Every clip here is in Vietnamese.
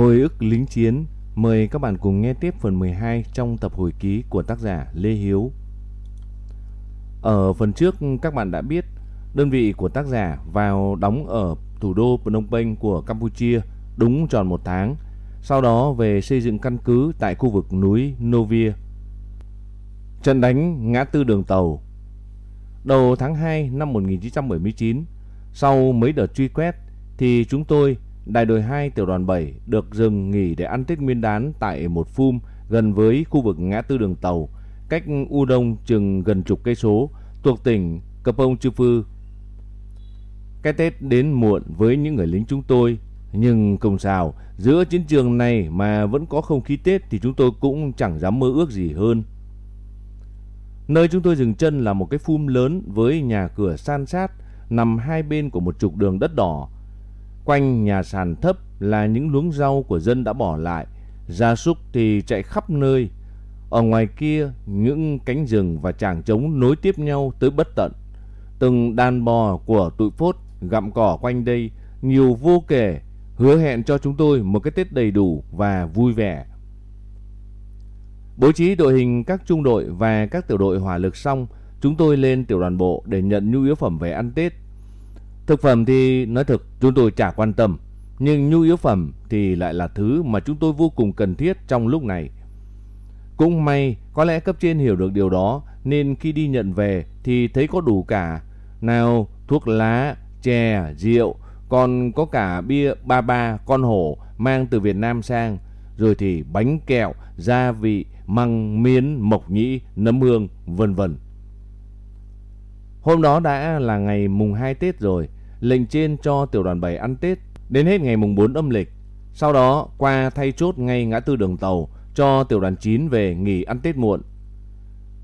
Hồi ức lính chiến, mời các bạn cùng nghe tiếp phần 12 trong tập hồi ký của tác giả Lê Hiếu. Ở phần trước các bạn đã biết đơn vị của tác giả vào đóng ở thủ đô Phnom Penh của Campuchia đúng tròn một tháng, sau đó về xây dựng căn cứ tại khu vực núi Novia. Trận đánh ngã tư đường tàu Đầu tháng 2 năm 1979, sau mấy đợt truy quét thì chúng tôi Đại đội 2 tiểu đoàn 7 được dừng nghỉ để ăn Tết Nguyên đán tại một phum gần với khu vực ngã tư đường tàu, cách U Đông chừng gần chục cây số, thuộc tỉnh Kapong Chư Phư. Cái Tết đến muộn với những người lính chúng tôi, nhưng không sao, giữa chiến trường này mà vẫn có không khí Tết thì chúng tôi cũng chẳng dám mơ ước gì hơn. Nơi chúng tôi dừng chân là một cái phum lớn với nhà cửa san sát nằm hai bên của một trục đường đất đỏ Quanh nhà sàn thấp là những luống rau của dân đã bỏ lại, gia súc thì chạy khắp nơi. Ở ngoài kia, những cánh rừng và tràng trống nối tiếp nhau tới bất tận. Từng đàn bò của tụi phốt gặm cỏ quanh đây, nhiều vô kể, hứa hẹn cho chúng tôi một cái Tết đầy đủ và vui vẻ. Bố trí đội hình các trung đội và các tiểu đội hỏa lực xong, chúng tôi lên tiểu đoàn bộ để nhận nhu yếu phẩm về ăn Tết Thực phẩm thì nói thật chúng tôi chả quan tâm, nhưng nhu yếu phẩm thì lại là thứ mà chúng tôi vô cùng cần thiết trong lúc này. Cũng may có lẽ cấp trên hiểu được điều đó nên khi đi nhận về thì thấy có đủ cả. Nào thuốc lá, chè, rượu, còn có cả bia ba ba con hổ mang từ Việt Nam sang. Rồi thì bánh kẹo, gia vị, măng, miến, mộc nhĩ, nấm hương, vân vân. Hôm đó đã là ngày mùng 2 Tết rồi lệnh trên cho tiểu đoàn 7 ăn Tết đến hết ngày mùng 4 âm lịch. Sau đó qua thay chốt ngay ngã tư đường tàu cho tiểu đoàn 9 về nghỉ ăn Tết muộn.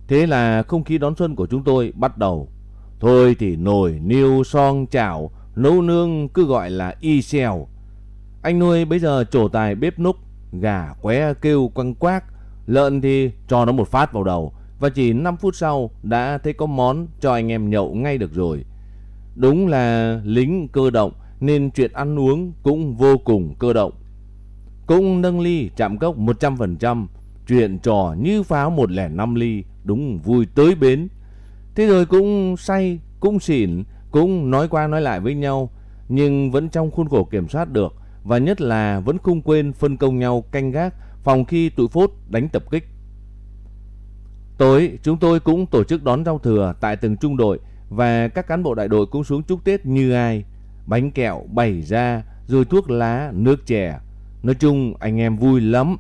Thế là không khí đón xuân của chúng tôi bắt đầu. Thôi thì nồi, niêu, son, chảo, nấu nương cứ gọi là y xèo. Anh nuôi bây giờ trổ tài bếp núc, gà qué kêu quăng quác, lợn thì cho nó một phát vào đầu. Và chỉ 5 phút sau đã thấy có món cho anh em nhậu ngay được rồi. Đúng là lính cơ động nên chuyện ăn uống cũng vô cùng cơ động. Cũng nâng ly chạm cốc 100%, chuyện trò như pháo 105 ly, đúng vui tới bến. Thế rồi cũng say, cũng xỉn, cũng nói qua nói lại với nhau, nhưng vẫn trong khuôn khổ kiểm soát được và nhất là vẫn không quên phân công nhau canh gác phòng khi tụi phốt đánh tập kích. Tối, chúng tôi cũng tổ chức đón rau thừa tại từng trung đội và các cán bộ đại đội cũng xuống chúc Tết như ai. Bánh kẹo bày ra, rồi thuốc lá, nước chè. Nói chung anh em vui lắm.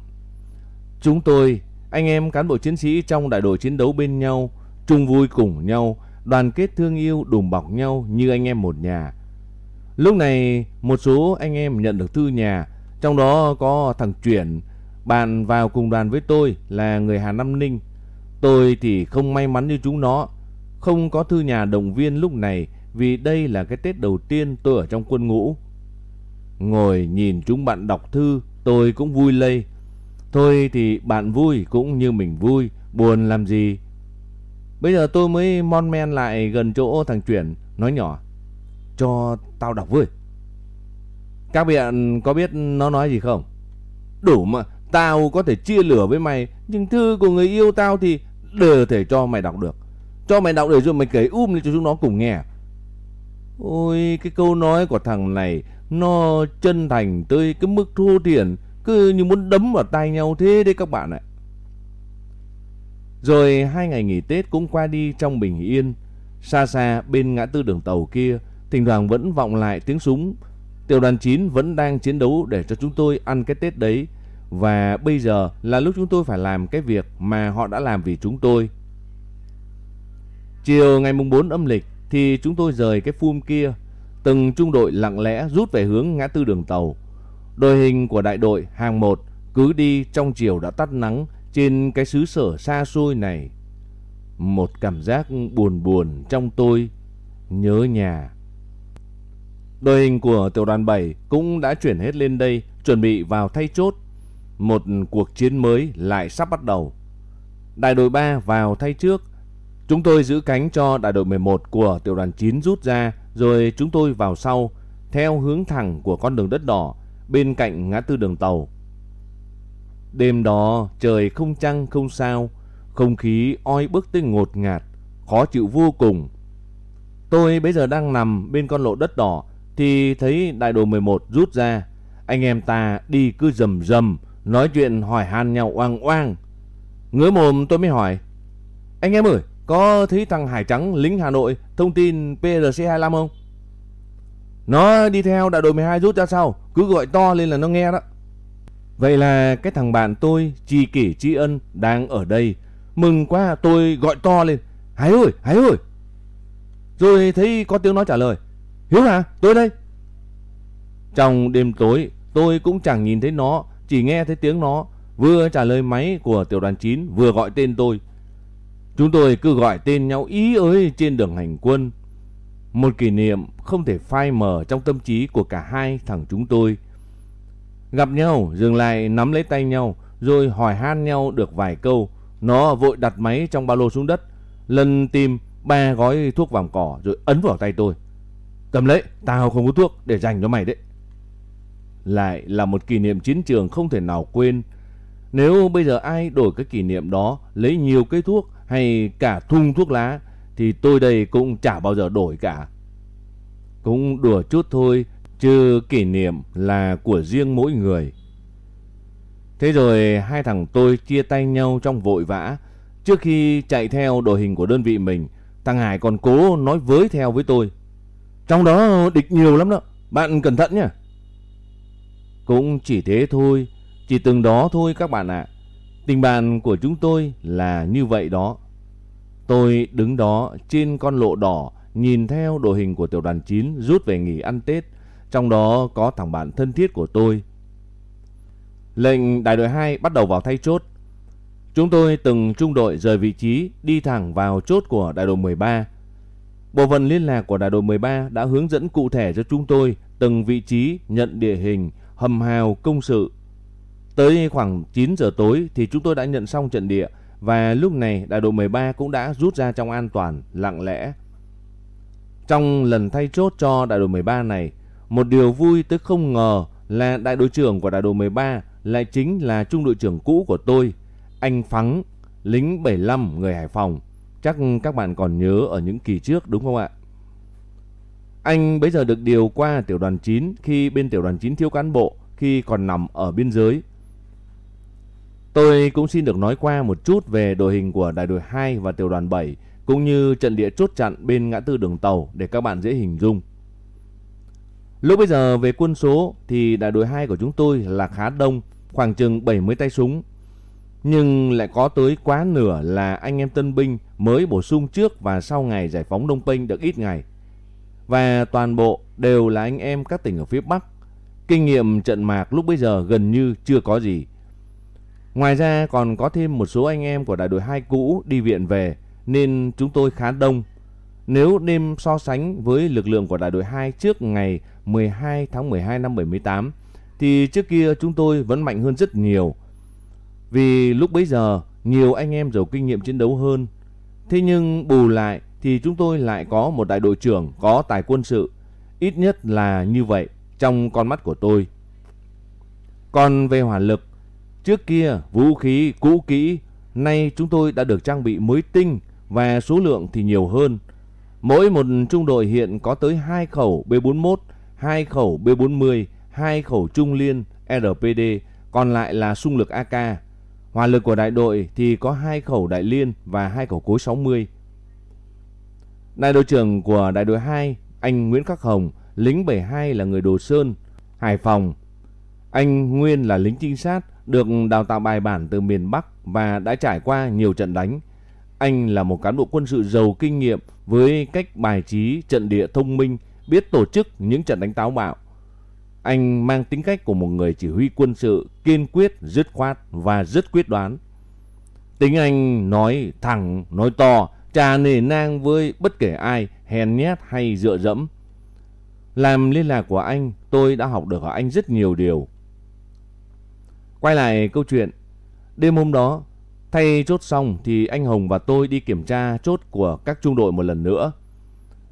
Chúng tôi, anh em cán bộ chiến sĩ trong đại đội chiến đấu bên nhau, chung vui cùng nhau, đoàn kết thương yêu đùm bọc nhau như anh em một nhà. Lúc này một số anh em nhận được thư nhà, trong đó có thằng Chuyển, bạn vào cùng đoàn với tôi là người Hà Nam Ninh. Tôi thì không may mắn như chúng nó, không có thư nhà động viên lúc này vì đây là cái Tết đầu tiên tôi ở trong quân ngũ. Ngồi nhìn chúng bạn đọc thư, tôi cũng vui lây. Thôi thì bạn vui cũng như mình vui, buồn làm gì. Bây giờ tôi mới mon men lại gần chỗ thằng Chuyển, nói nhỏ. Cho tao đọc với. Các bạn có biết nó nói gì không? Đủ mà, tao có thể chia lửa với mày, nhưng thư của người yêu tao thì đều thể cho mày đọc được. Cho mày đọc để rồi mày kể um lên cho chúng nó cùng nghe. Ôi cái câu nói của thằng này nó chân thành tới cái mức thô tiền cứ như muốn đấm vào tay nhau thế đấy các bạn ạ. Rồi hai ngày nghỉ Tết cũng qua đi trong bình yên. Xa xa bên ngã tư đường tàu kia, thỉnh thoảng vẫn vọng lại tiếng súng. Tiểu đoàn 9 vẫn đang chiến đấu để cho chúng tôi ăn cái Tết đấy. Và bây giờ là lúc chúng tôi phải làm cái việc mà họ đã làm vì chúng tôi. Chiều ngày mùng 4 âm lịch thì chúng tôi rời cái phum kia, từng trung đội lặng lẽ rút về hướng ngã tư đường tàu. Đội hình của đại đội hàng 1 cứ đi trong chiều đã tắt nắng trên cái xứ sở xa xôi này. Một cảm giác buồn buồn trong tôi, nhớ nhà. Đội hình của tiểu đoàn 7 cũng đã chuyển hết lên đây, chuẩn bị vào thay chốt. Một cuộc chiến mới lại sắp bắt đầu. Đại đội 3 vào thay trước, Chúng tôi giữ cánh cho đại đội 11 của tiểu đoàn 9 rút ra, rồi chúng tôi vào sau, theo hướng thẳng của con đường đất đỏ, bên cạnh ngã tư đường tàu. Đêm đó trời không trăng không sao, không khí oi bức tới ngột ngạt, khó chịu vô cùng. Tôi bây giờ đang nằm bên con lộ đất đỏ thì thấy đại đội 11 rút ra. Anh em ta đi cứ rầm rầm, nói chuyện hỏi han nhau oang oang. Ngứa mồm tôi mới hỏi. Anh em ơi, có thấy thằng Hải Trắng lính Hà Nội thông tin PRC25 không? Nó đi theo đại đội 12 rút ra sau, cứ gọi to lên là nó nghe đó. Vậy là cái thằng bạn tôi, Chi Kỷ Tri Ân, đang ở đây. Mừng quá tôi gọi to lên. Hải ơi, Hải ơi. Rồi thấy có tiếng nói trả lời. Hiếu hả? Tôi đây. Trong đêm tối, tôi cũng chẳng nhìn thấy nó, chỉ nghe thấy tiếng nó vừa trả lời máy của tiểu đoàn 9 vừa gọi tên tôi. Chúng tôi cứ gọi tên nhau ý ơi trên đường hành quân. Một kỷ niệm không thể phai mờ trong tâm trí của cả hai thằng chúng tôi. Gặp nhau, dừng lại nắm lấy tay nhau, rồi hỏi han nhau được vài câu. Nó vội đặt máy trong ba lô xuống đất, lần tìm ba gói thuốc vàng cỏ rồi ấn vào tay tôi. Cầm lấy, tao không có thuốc để dành cho mày đấy. Lại là một kỷ niệm chiến trường không thể nào quên. Nếu bây giờ ai đổi cái kỷ niệm đó lấy nhiều cây thuốc hay cả thùng thuốc lá thì tôi đây cũng chả bao giờ đổi cả. Cũng đùa chút thôi, chứ kỷ niệm là của riêng mỗi người. Thế rồi hai thằng tôi chia tay nhau trong vội vã. Trước khi chạy theo đội hình của đơn vị mình, thằng Hải còn cố nói với theo với tôi. Trong đó địch nhiều lắm đó, bạn cẩn thận nhé. Cũng chỉ thế thôi, chỉ từng đó thôi các bạn ạ. Tình bạn của chúng tôi là như vậy đó. Tôi đứng đó trên con lộ đỏ nhìn theo đội hình của tiểu đoàn 9 rút về nghỉ ăn Tết. Trong đó có thằng bạn thân thiết của tôi. Lệnh đại đội 2 bắt đầu vào thay chốt. Chúng tôi từng trung đội rời vị trí đi thẳng vào chốt của đại đội 13. Bộ phận liên lạc của đại đội 13 đã hướng dẫn cụ thể cho chúng tôi từng vị trí nhận địa hình, hầm hào, công sự. Tới khoảng 9 giờ tối thì chúng tôi đã nhận xong trận địa và lúc này đại đội 13 cũng đã rút ra trong an toàn, lặng lẽ. Trong lần thay chốt cho đại đội 13 này, một điều vui tới không ngờ là đại đội trưởng của đại đội 13 lại chính là trung đội trưởng cũ của tôi, anh Phắng, lính 75 người Hải Phòng. Chắc các bạn còn nhớ ở những kỳ trước đúng không ạ? Anh bây giờ được điều qua tiểu đoàn 9 khi bên tiểu đoàn 9 thiếu cán bộ khi còn nằm ở biên giới. Tôi cũng xin được nói qua một chút về đội hình của đại đội 2 và tiểu đoàn 7 cũng như trận địa chốt chặn bên ngã tư đường tàu để các bạn dễ hình dung. Lúc bây giờ về quân số thì đại đội 2 của chúng tôi là khá đông, khoảng chừng 70 tay súng. Nhưng lại có tới quá nửa là anh em tân binh mới bổ sung trước và sau ngày giải phóng Đông Penh được ít ngày. Và toàn bộ đều là anh em các tỉnh ở phía Bắc. Kinh nghiệm trận mạc lúc bây giờ gần như chưa có gì. Ngoài ra còn có thêm một số anh em của đại đội 2 cũ đi viện về nên chúng tôi khá đông. Nếu đêm so sánh với lực lượng của đại đội 2 trước ngày 12 tháng 12 năm 78 thì trước kia chúng tôi vẫn mạnh hơn rất nhiều. Vì lúc bấy giờ nhiều anh em giàu kinh nghiệm chiến đấu hơn. Thế nhưng bù lại thì chúng tôi lại có một đại đội trưởng có tài quân sự. Ít nhất là như vậy trong con mắt của tôi. Còn về hỏa lực, trước kia vũ khí cũ kỹ, nay chúng tôi đã được trang bị mới tinh và số lượng thì nhiều hơn. Mỗi một trung đội hiện có tới 2 khẩu B41, 2 khẩu B40, 2 khẩu trung liên RPD, còn lại là xung lực AK. Hỏa lực của đại đội thì có 2 khẩu đại liên và 2 khẩu cối 60. Đại đội trưởng của đại đội 2, anh Nguyễn Khắc Hồng, lính 72 là người Đồ Sơn, Hải Phòng. Anh Nguyên là lính trinh sát, được đào tạo bài bản từ miền Bắc và đã trải qua nhiều trận đánh. Anh là một cán bộ quân sự giàu kinh nghiệm với cách bài trí trận địa thông minh, biết tổ chức những trận đánh táo bạo. Anh mang tính cách của một người chỉ huy quân sự kiên quyết, dứt khoát và rất quyết đoán. Tính anh nói thẳng, nói to, trà nề nang với bất kể ai, hèn nhát hay dựa dẫm. Làm liên lạc của anh, tôi đã học được ở anh rất nhiều điều. Quay lại câu chuyện, đêm hôm đó Thay chốt xong thì anh Hồng và tôi đi kiểm tra chốt của các trung đội một lần nữa.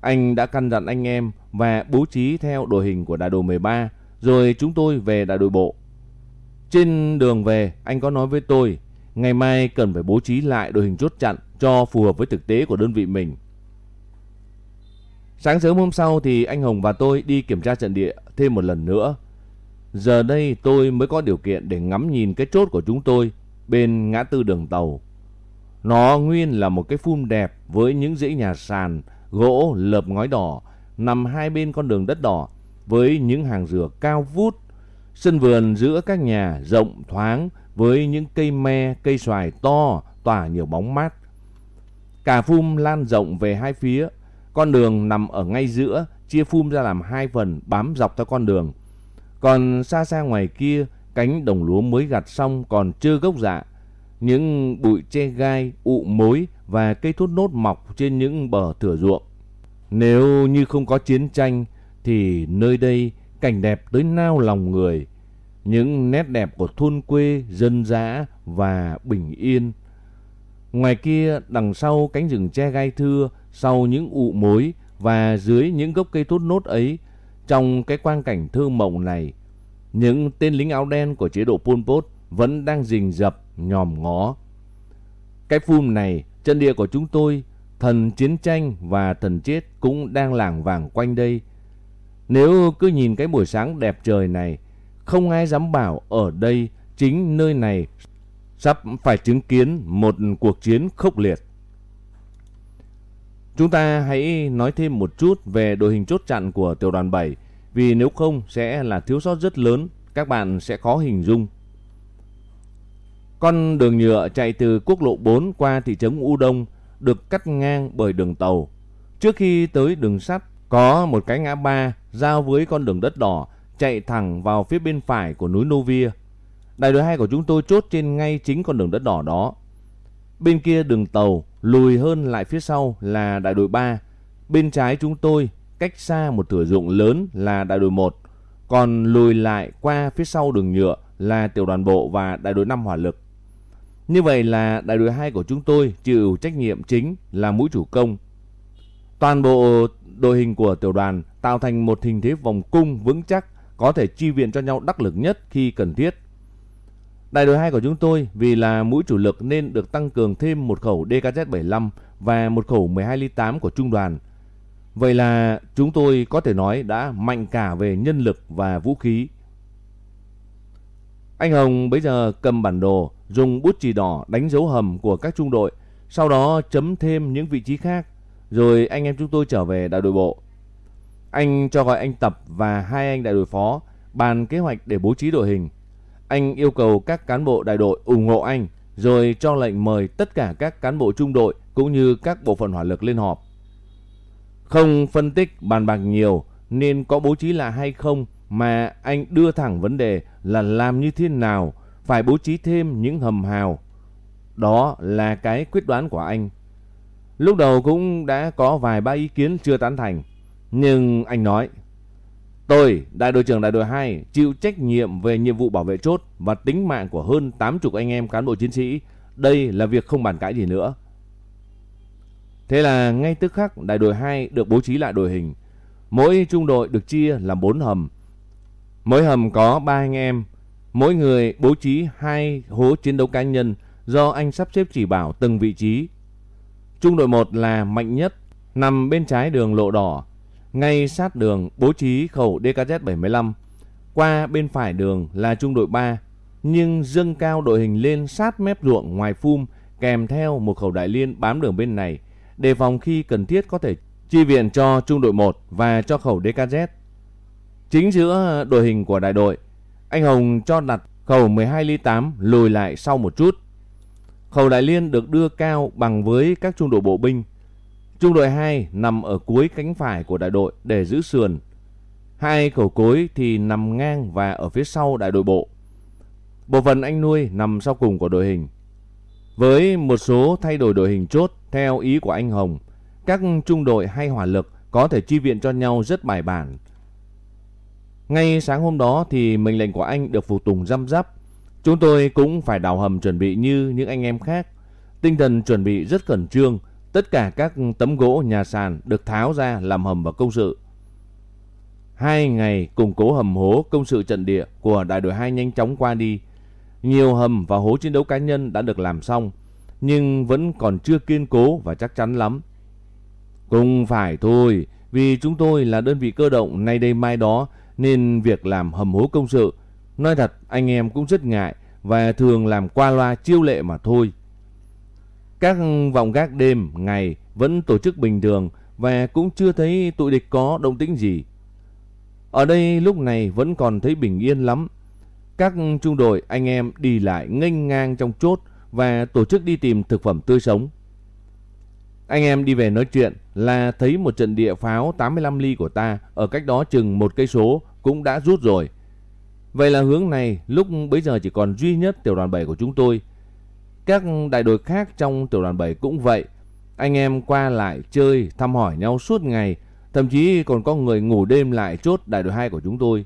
Anh đã căn dặn anh em và bố trí theo đội hình của đại đội 13 rồi chúng tôi về đại đội bộ. Trên đường về, anh có nói với tôi, ngày mai cần phải bố trí lại đội hình chốt chặn cho phù hợp với thực tế của đơn vị mình. Sáng sớm hôm sau thì anh Hồng và tôi đi kiểm tra trận địa thêm một lần nữa. Giờ đây tôi mới có điều kiện để ngắm nhìn cái chốt của chúng tôi bên ngã tư đường tàu. Nó nguyên là một cái phum đẹp với những dãy nhà sàn, gỗ, lợp ngói đỏ, nằm hai bên con đường đất đỏ với những hàng dừa cao vút. Sân vườn giữa các nhà rộng thoáng với những cây me, cây xoài to tỏa nhiều bóng mát. Cả phum lan rộng về hai phía, con đường nằm ở ngay giữa, chia phum ra làm hai phần bám dọc theo con đường. Còn xa xa ngoài kia, cánh đồng lúa mới gặt xong còn chưa gốc dạ. Những bụi tre gai, ụ mối và cây thốt nốt mọc trên những bờ thửa ruộng. Nếu như không có chiến tranh thì nơi đây cảnh đẹp tới nao lòng người. Những nét đẹp của thôn quê, dân dã và bình yên. Ngoài kia đằng sau cánh rừng tre gai thưa, sau những ụ mối và dưới những gốc cây thốt nốt ấy, trong cái quang cảnh thư mộng này, những tên lính áo đen của chế độ Pol Pot vẫn đang rình rập, nhòm ngó. Cái phun này, chân địa của chúng tôi, thần chiến tranh và thần chết cũng đang lảng vàng quanh đây. Nếu cứ nhìn cái buổi sáng đẹp trời này, không ai dám bảo ở đây chính nơi này sắp phải chứng kiến một cuộc chiến khốc liệt. Chúng ta hãy nói thêm một chút về đội hình chốt chặn của tiểu đoàn 7 vì nếu không sẽ là thiếu sót rất lớn, các bạn sẽ khó hình dung. Con đường nhựa chạy từ quốc lộ 4 qua thị trấn U Đông được cắt ngang bởi đường tàu. Trước khi tới đường sắt có một cái ngã ba giao với con đường đất đỏ chạy thẳng vào phía bên phải của núi Novia. Đại đội 2 của chúng tôi chốt trên ngay chính con đường đất đỏ đó. Bên kia đường tàu lùi hơn lại phía sau là đại đội 3. Bên trái chúng tôi, cách xa một thửa ruộng lớn là đại đội 1. Còn lùi lại qua phía sau đường nhựa là tiểu đoàn bộ và đại đội 5 hỏa lực. Như vậy là đại đội 2 của chúng tôi chịu trách nhiệm chính là mũi chủ công. Toàn bộ đội hình của tiểu đoàn tạo thành một hình thế vòng cung vững chắc, có thể chi viện cho nhau đắc lực nhất khi cần thiết. Đại đội 2 của chúng tôi vì là mũi chủ lực nên được tăng cường thêm một khẩu DKZ-75 và một khẩu 12 ly 8 của trung đoàn. Vậy là chúng tôi có thể nói đã mạnh cả về nhân lực và vũ khí. Anh Hồng bây giờ cầm bản đồ, dùng bút chì đỏ đánh dấu hầm của các trung đội, sau đó chấm thêm những vị trí khác, rồi anh em chúng tôi trở về đại đội bộ. Anh cho gọi anh Tập và hai anh đại đội phó bàn kế hoạch để bố trí đội hình. Anh yêu cầu các cán bộ đại đội ủng hộ anh, rồi cho lệnh mời tất cả các cán bộ trung đội cũng như các bộ phận hỏa lực lên họp. Không phân tích bàn bạc nhiều nên có bố trí là hay không mà anh đưa thẳng vấn đề là làm như thế nào, phải bố trí thêm những hầm hào. Đó là cái quyết đoán của anh. Lúc đầu cũng đã có vài ba ý kiến chưa tán thành, nhưng anh nói Tôi, đại đội trưởng đại đội 2, chịu trách nhiệm về nhiệm vụ bảo vệ chốt và tính mạng của hơn 80 anh em cán bộ chiến sĩ. Đây là việc không bàn cãi gì nữa. Thế là ngay tức khắc đại đội 2 được bố trí lại đội hình. Mỗi trung đội được chia làm 4 hầm. Mỗi hầm có 3 anh em. Mỗi người bố trí hai hố chiến đấu cá nhân do anh sắp xếp chỉ bảo từng vị trí. Trung đội 1 là mạnh nhất, nằm bên trái đường lộ đỏ, ngay sát đường bố trí khẩu DKZ-75. Qua bên phải đường là trung đội 3, nhưng dâng cao đội hình lên sát mép ruộng ngoài phum kèm theo một khẩu đại liên bám đường bên này, đề phòng khi cần thiết có thể chi viện cho trung đội 1 và cho khẩu DKZ. Chính giữa đội hình của đại đội, anh Hồng cho đặt khẩu 12 ly 8 lùi lại sau một chút. Khẩu đại liên được đưa cao bằng với các trung đội bộ binh Trung đội 2 nằm ở cuối cánh phải của đại đội để giữ sườn. Hai khẩu cối thì nằm ngang và ở phía sau đại đội bộ. Bộ phận anh nuôi nằm sau cùng của đội hình. Với một số thay đổi đội hình chốt theo ý của anh Hồng, các trung đội hay hỏa lực có thể chi viện cho nhau rất bài bản. Ngay sáng hôm đó thì mệnh lệnh của anh được phục tùng răm rắp. Chúng tôi cũng phải đào hầm chuẩn bị như những anh em khác. Tinh thần chuẩn bị rất cẩn trương, Tất cả các tấm gỗ nhà sàn được tháo ra làm hầm và công sự. Hai ngày củng cố hầm hố công sự trận địa của đại đội 2 nhanh chóng qua đi. Nhiều hầm và hố chiến đấu cá nhân đã được làm xong, nhưng vẫn còn chưa kiên cố và chắc chắn lắm. Cũng phải thôi, vì chúng tôi là đơn vị cơ động nay đây mai đó nên việc làm hầm hố công sự, nói thật anh em cũng rất ngại và thường làm qua loa chiêu lệ mà thôi. Các vòng gác đêm, ngày vẫn tổ chức bình thường và cũng chưa thấy tụi địch có động tĩnh gì. Ở đây lúc này vẫn còn thấy bình yên lắm. Các trung đội anh em đi lại nghênh ngang trong chốt và tổ chức đi tìm thực phẩm tươi sống. Anh em đi về nói chuyện là thấy một trận địa pháo 85 ly của ta ở cách đó chừng một cây số cũng đã rút rồi. Vậy là hướng này lúc bấy giờ chỉ còn duy nhất tiểu đoàn 7 của chúng tôi. Các đại đội khác trong tiểu đoàn 7 cũng vậy. Anh em qua lại chơi, thăm hỏi nhau suốt ngày, thậm chí còn có người ngủ đêm lại chốt đại đội 2 của chúng tôi.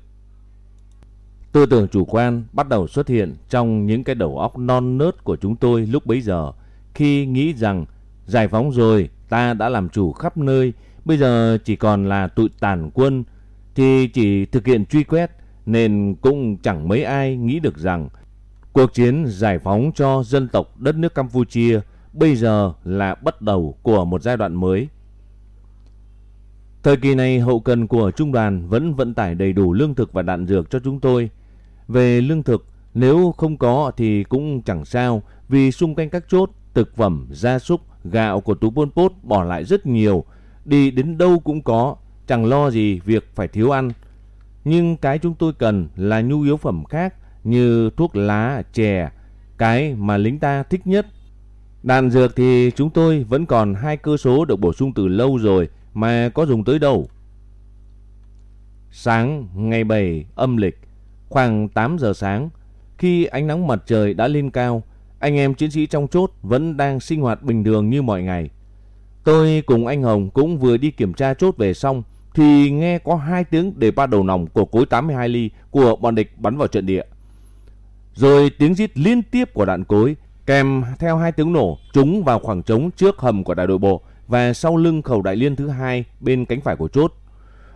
Tư tưởng chủ quan bắt đầu xuất hiện trong những cái đầu óc non nớt của chúng tôi lúc bấy giờ khi nghĩ rằng giải phóng rồi ta đã làm chủ khắp nơi, bây giờ chỉ còn là tụi tàn quân thì chỉ thực hiện truy quét nên cũng chẳng mấy ai nghĩ được rằng cuộc chiến giải phóng cho dân tộc đất nước Campuchia bây giờ là bắt đầu của một giai đoạn mới. Thời kỳ này hậu cần của trung đoàn vẫn vận tải đầy đủ lương thực và đạn dược cho chúng tôi. Về lương thực, nếu không có thì cũng chẳng sao vì xung quanh các chốt, thực phẩm, gia súc, gạo của Tú Pôn Pốt bỏ lại rất nhiều. Đi đến đâu cũng có, chẳng lo gì việc phải thiếu ăn. Nhưng cái chúng tôi cần là nhu yếu phẩm khác như thuốc lá, chè, cái mà lính ta thích nhất. Đạn dược thì chúng tôi vẫn còn hai cơ số được bổ sung từ lâu rồi mà có dùng tới đâu. Sáng ngày 7 âm lịch, khoảng 8 giờ sáng, khi ánh nắng mặt trời đã lên cao, anh em chiến sĩ trong chốt vẫn đang sinh hoạt bình thường như mọi ngày. Tôi cùng anh Hồng cũng vừa đi kiểm tra chốt về xong thì nghe có hai tiếng đề ba đầu nòng của cối 82 ly của bọn địch bắn vào trận địa. Rồi tiếng rít liên tiếp của đạn cối kèm theo hai tiếng nổ trúng vào khoảng trống trước hầm của đại đội bộ và sau lưng khẩu đại liên thứ hai bên cánh phải của chốt.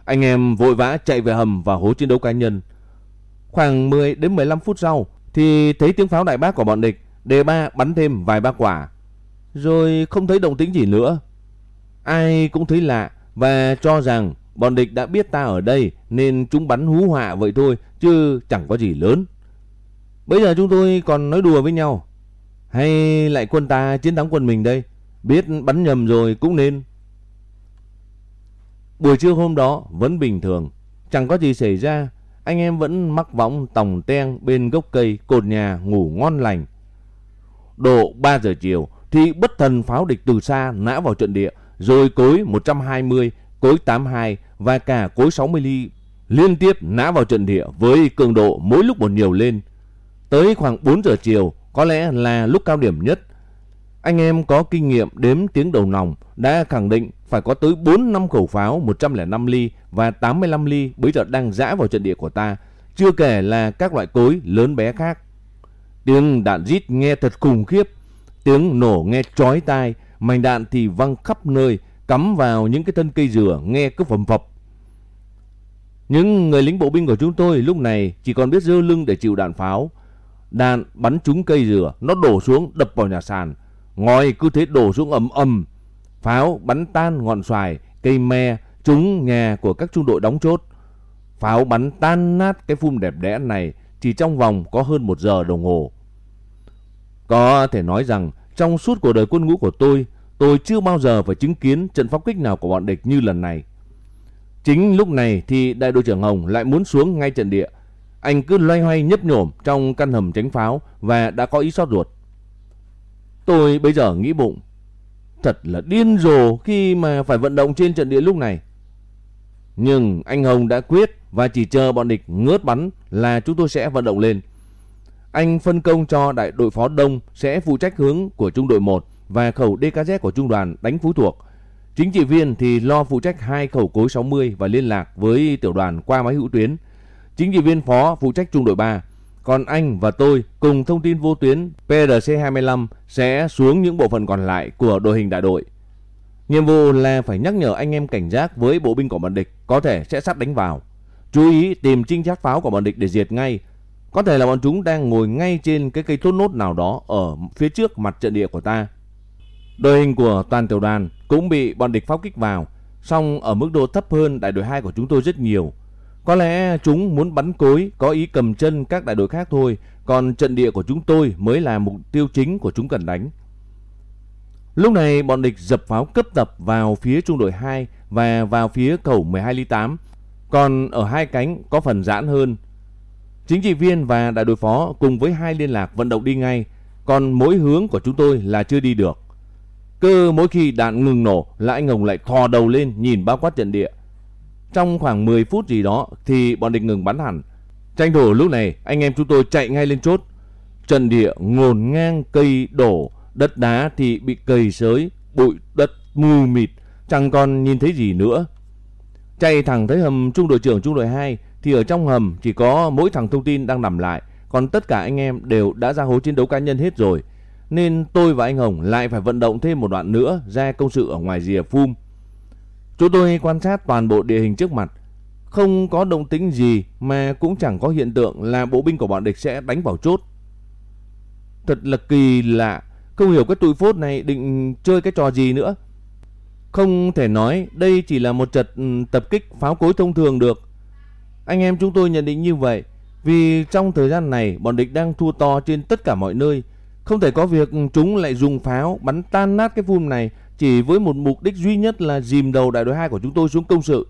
Anh em vội vã chạy về hầm và hố chiến đấu cá nhân. Khoảng 10 đến 15 phút sau thì thấy tiếng pháo đại bác của bọn địch, đề ba bắn thêm vài ba quả. Rồi không thấy động tĩnh gì nữa. Ai cũng thấy lạ và cho rằng bọn địch đã biết ta ở đây nên chúng bắn hú họa vậy thôi, chứ chẳng có gì lớn. Bây giờ chúng tôi còn nói đùa với nhau. Hay lại quân ta chiến thắng quân mình đây? Biết bắn nhầm rồi cũng nên. Buổi trưa hôm đó vẫn bình thường. Chẳng có gì xảy ra. Anh em vẫn mắc võng tòng ten bên gốc cây cột nhà ngủ ngon lành. Độ 3 giờ chiều thì bất thần pháo địch từ xa nã vào trận địa. Rồi cối 120, cối 82 và cả cối 60 ly liên tiếp nã vào trận địa với cường độ mỗi lúc một nhiều lên. Tới khoảng 4 giờ chiều, có lẽ là lúc cao điểm nhất, anh em có kinh nghiệm đếm tiếng đầu nòng đã khẳng định phải có tới 4 năm khẩu pháo 105 ly và 85 ly bây giờ đang dã vào trận địa của ta, chưa kể là các loại cối lớn bé khác. Tiếng đạn rít nghe thật khủng khiếp, tiếng nổ nghe chói tai, mảnh đạn thì văng khắp nơi, cắm vào những cái thân cây dừa nghe cứ phầm phập. Những người lính bộ binh của chúng tôi lúc này chỉ còn biết dơ lưng để chịu đạn pháo. Đạn bắn trúng cây dừa, nó đổ xuống đập vào nhà sàn. Ngói cứ thế đổ xuống ầm ầm. Pháo bắn tan ngọn xoài, cây me, trúng nhà của các trung đội đóng chốt. Pháo bắn tan nát cái phum đẹp đẽ này chỉ trong vòng có hơn một giờ đồng hồ. Có thể nói rằng trong suốt cuộc đời quân ngũ của tôi, tôi chưa bao giờ phải chứng kiến trận pháo kích nào của bọn địch như lần này. Chính lúc này thì đại đội trưởng Hồng lại muốn xuống ngay trận địa. Anh cứ loay hoay nhấp nhổm trong căn hầm tránh pháo và đã có ý sót ruột. Tôi bây giờ nghĩ bụng, thật là điên rồ khi mà phải vận động trên trận địa lúc này. Nhưng anh Hồng đã quyết và chỉ chờ bọn địch ngớt bắn là chúng tôi sẽ vận động lên. Anh phân công cho đại đội phó Đông sẽ phụ trách hướng của trung đội 1 và khẩu DKZ của trung đoàn đánh phú thuộc. Chính trị viên thì lo phụ trách hai khẩu cối 60 và liên lạc với tiểu đoàn qua máy hữu tuyến. Chính trị viên phó phụ trách trung đội 3. Còn anh và tôi cùng thông tin vô tuyến PRC-25 sẽ xuống những bộ phận còn lại của đội hình đại đội. Nhiệm vụ là phải nhắc nhở anh em cảnh giác với bộ binh của bọn địch có thể sẽ sắp đánh vào. chú ý tìm trinh sát pháo của bọn địch để diệt ngay. Có thể là bọn chúng đang ngồi ngay trên cái cây thốt nốt nào đó ở phía trước mặt trận địa của ta. Đội hình của toàn tiểu đoàn cũng bị bọn địch pháo kích vào, song ở mức độ thấp hơn đại đội 2 của chúng tôi rất nhiều. Có lẽ chúng muốn bắn cối, có ý cầm chân các đại đội khác thôi, còn trận địa của chúng tôi mới là mục tiêu chính của chúng cần đánh. Lúc này bọn địch dập pháo cấp tập vào phía trung đội 2 và vào phía cầu 12 ly 8, còn ở hai cánh có phần giãn hơn. Chính trị viên và đại đội phó cùng với hai liên lạc vận động đi ngay, còn mỗi hướng của chúng tôi là chưa đi được. Cơ mỗi khi đạn ngừng nổ lại ngồng lại thò đầu lên nhìn bao quát trận địa. Trong khoảng 10 phút gì đó thì bọn địch ngừng bắn hẳn. Tranh thủ lúc này anh em chúng tôi chạy ngay lên chốt. Trận địa ngồn ngang cây đổ, đất đá thì bị cầy sới, bụi đất mù mịt, chẳng còn nhìn thấy gì nữa. Chạy thẳng tới hầm trung đội trưởng trung đội 2 thì ở trong hầm chỉ có mỗi thằng thông tin đang nằm lại, còn tất cả anh em đều đã ra hố chiến đấu cá nhân hết rồi. Nên tôi và anh Hồng lại phải vận động thêm một đoạn nữa ra công sự ở ngoài rìa phum. Chúng tôi quan sát toàn bộ địa hình trước mặt, không có động tính gì mà cũng chẳng có hiện tượng là bộ binh của bọn địch sẽ đánh vào chốt. Thật là kỳ lạ, không hiểu cái tụi phốt này định chơi cái trò gì nữa. Không thể nói đây chỉ là một trận ừ, tập kích pháo cối thông thường được. Anh em chúng tôi nhận định như vậy vì trong thời gian này bọn địch đang thua to trên tất cả mọi nơi. Không thể có việc ừ, chúng lại dùng pháo bắn tan nát cái phun này chỉ với một mục đích duy nhất là dìm đầu đại đội 2 của chúng tôi xuống công sự.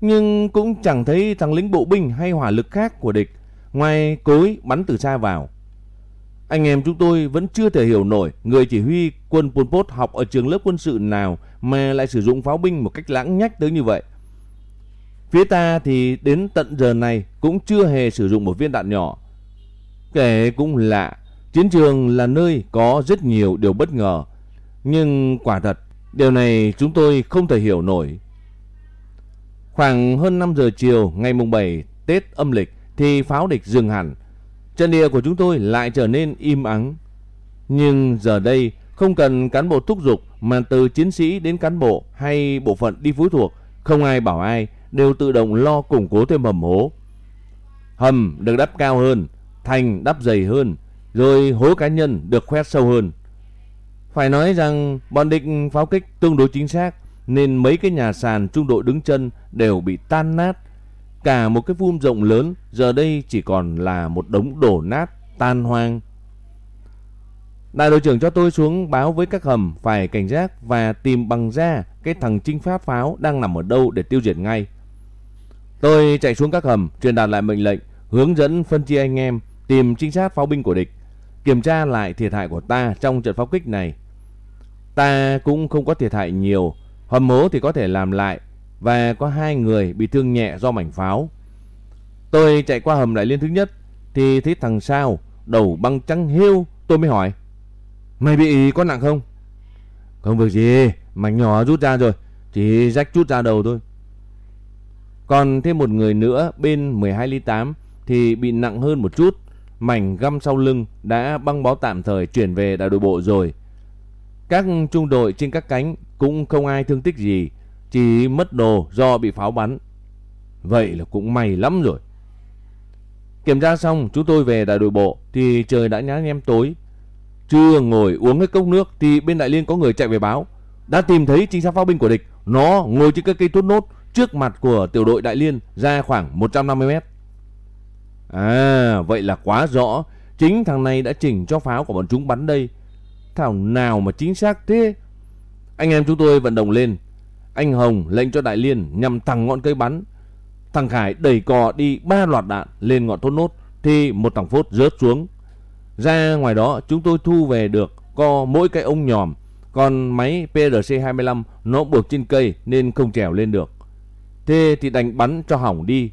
Nhưng cũng chẳng thấy thằng lính bộ binh hay hỏa lực khác của địch ngoài cối bắn từ xa vào. Anh em chúng tôi vẫn chưa thể hiểu nổi người chỉ huy quân Pol Pot học ở trường lớp quân sự nào mà lại sử dụng pháo binh một cách lãng nhách tới như vậy. Phía ta thì đến tận giờ này cũng chưa hề sử dụng một viên đạn nhỏ. Kể cũng lạ, chiến trường là nơi có rất nhiều điều bất ngờ. Nhưng quả thật, điều này chúng tôi không thể hiểu nổi. Khoảng hơn 5 giờ chiều ngày mùng 7 Tết âm lịch thì pháo địch dừng hẳn Trận địa của chúng tôi lại trở nên im ắng. Nhưng giờ đây không cần cán bộ thúc giục mà từ chiến sĩ đến cán bộ hay bộ phận đi phối thuộc, không ai bảo ai, đều tự động lo củng cố thêm hầm hố. Hầm được đắp cao hơn, thành đắp dày hơn, rồi hố cá nhân được khoét sâu hơn. Phải nói rằng bọn địch pháo kích tương đối chính xác nên mấy cái nhà sàn trung đội đứng chân đều bị tan nát Cả một cái vuông rộng lớn giờ đây chỉ còn là một đống đổ nát, tan hoang. Đại đội trưởng cho tôi xuống báo với các hầm phải cảnh giác và tìm bằng ra cái thằng trinh pháp pháo đang nằm ở đâu để tiêu diệt ngay. Tôi chạy xuống các hầm, truyền đạt lại mệnh lệnh, hướng dẫn phân chia anh em tìm trinh sát pháo binh của địch, kiểm tra lại thiệt hại của ta trong trận pháo kích này. Ta cũng không có thiệt hại nhiều, hầm mố thì có thể làm lại và có hai người bị thương nhẹ do mảnh pháo. Tôi chạy qua hầm đại liên thứ nhất thì thấy thằng sao đầu băng trắng hiu, tôi mới hỏi: "Mày bị có nặng không?" "Không việc gì, mảnh nhỏ rút ra rồi, chỉ rách chút ra đầu thôi." Còn thêm một người nữa bên 12 ly 8 thì bị nặng hơn một chút, mảnh găm sau lưng đã băng bó tạm thời chuyển về đại đội bộ rồi. Các trung đội trên các cánh cũng không ai thương tích gì, chỉ mất đồ do bị pháo bắn. Vậy là cũng may lắm rồi. Kiểm tra xong chúng tôi về đại đội bộ thì trời đã nhá nhem tối. Chưa ngồi uống hết cốc nước thì bên đại liên có người chạy về báo. Đã tìm thấy chính xác pháo binh của địch. Nó ngồi trên các cây tốt nốt trước mặt của tiểu đội đại liên ra khoảng 150 mét. À vậy là quá rõ. Chính thằng này đã chỉnh cho pháo của bọn chúng bắn đây. Thảo nào mà chính xác thế. Anh em chúng tôi vận động lên anh Hồng lệnh cho Đại Liên nhằm thẳng ngọn cây bắn. Thằng Khải đẩy cò đi ba loạt đạn lên ngọn thốt nốt thì một thằng phốt rớt xuống. Ra ngoài đó chúng tôi thu về được co mỗi cái ông nhòm. Còn máy PRC-25 nó buộc trên cây nên không trèo lên được. Thế thì đánh bắn cho hỏng đi.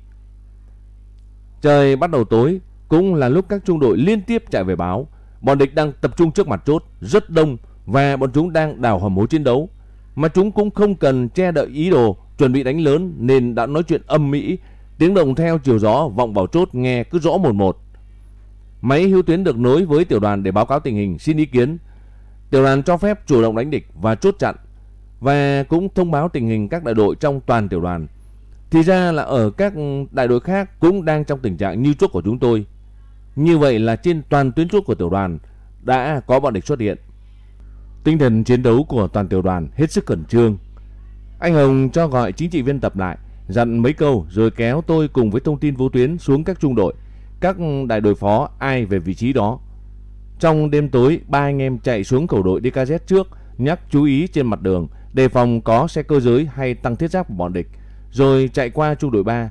Trời bắt đầu tối, cũng là lúc các trung đội liên tiếp chạy về báo. Bọn địch đang tập trung trước mặt chốt, rất đông và bọn chúng đang đào hầm hố chiến đấu mà chúng cũng không cần che đợi ý đồ chuẩn bị đánh lớn nên đã nói chuyện âm mỹ, tiếng động theo chiều gió vọng vào chốt nghe cứ rõ một một. Máy hữu tuyến được nối với tiểu đoàn để báo cáo tình hình xin ý kiến. Tiểu đoàn cho phép chủ động đánh địch và chốt chặn và cũng thông báo tình hình các đại đội trong toàn tiểu đoàn. Thì ra là ở các đại đội khác cũng đang trong tình trạng như chốt của chúng tôi. Như vậy là trên toàn tuyến chốt của tiểu đoàn đã có bọn địch xuất hiện. Tinh thần chiến đấu của toàn tiểu đoàn hết sức khẩn trương. Anh Hồng cho gọi chính trị viên tập lại, dặn mấy câu rồi kéo tôi cùng với thông tin vô tuyến xuống các trung đội, các đại đội phó ai về vị trí đó. Trong đêm tối, ba anh em chạy xuống khẩu đội DKZ trước, nhắc chú ý trên mặt đường, đề phòng có xe cơ giới hay tăng thiết giáp của bọn địch, rồi chạy qua trung đội 3.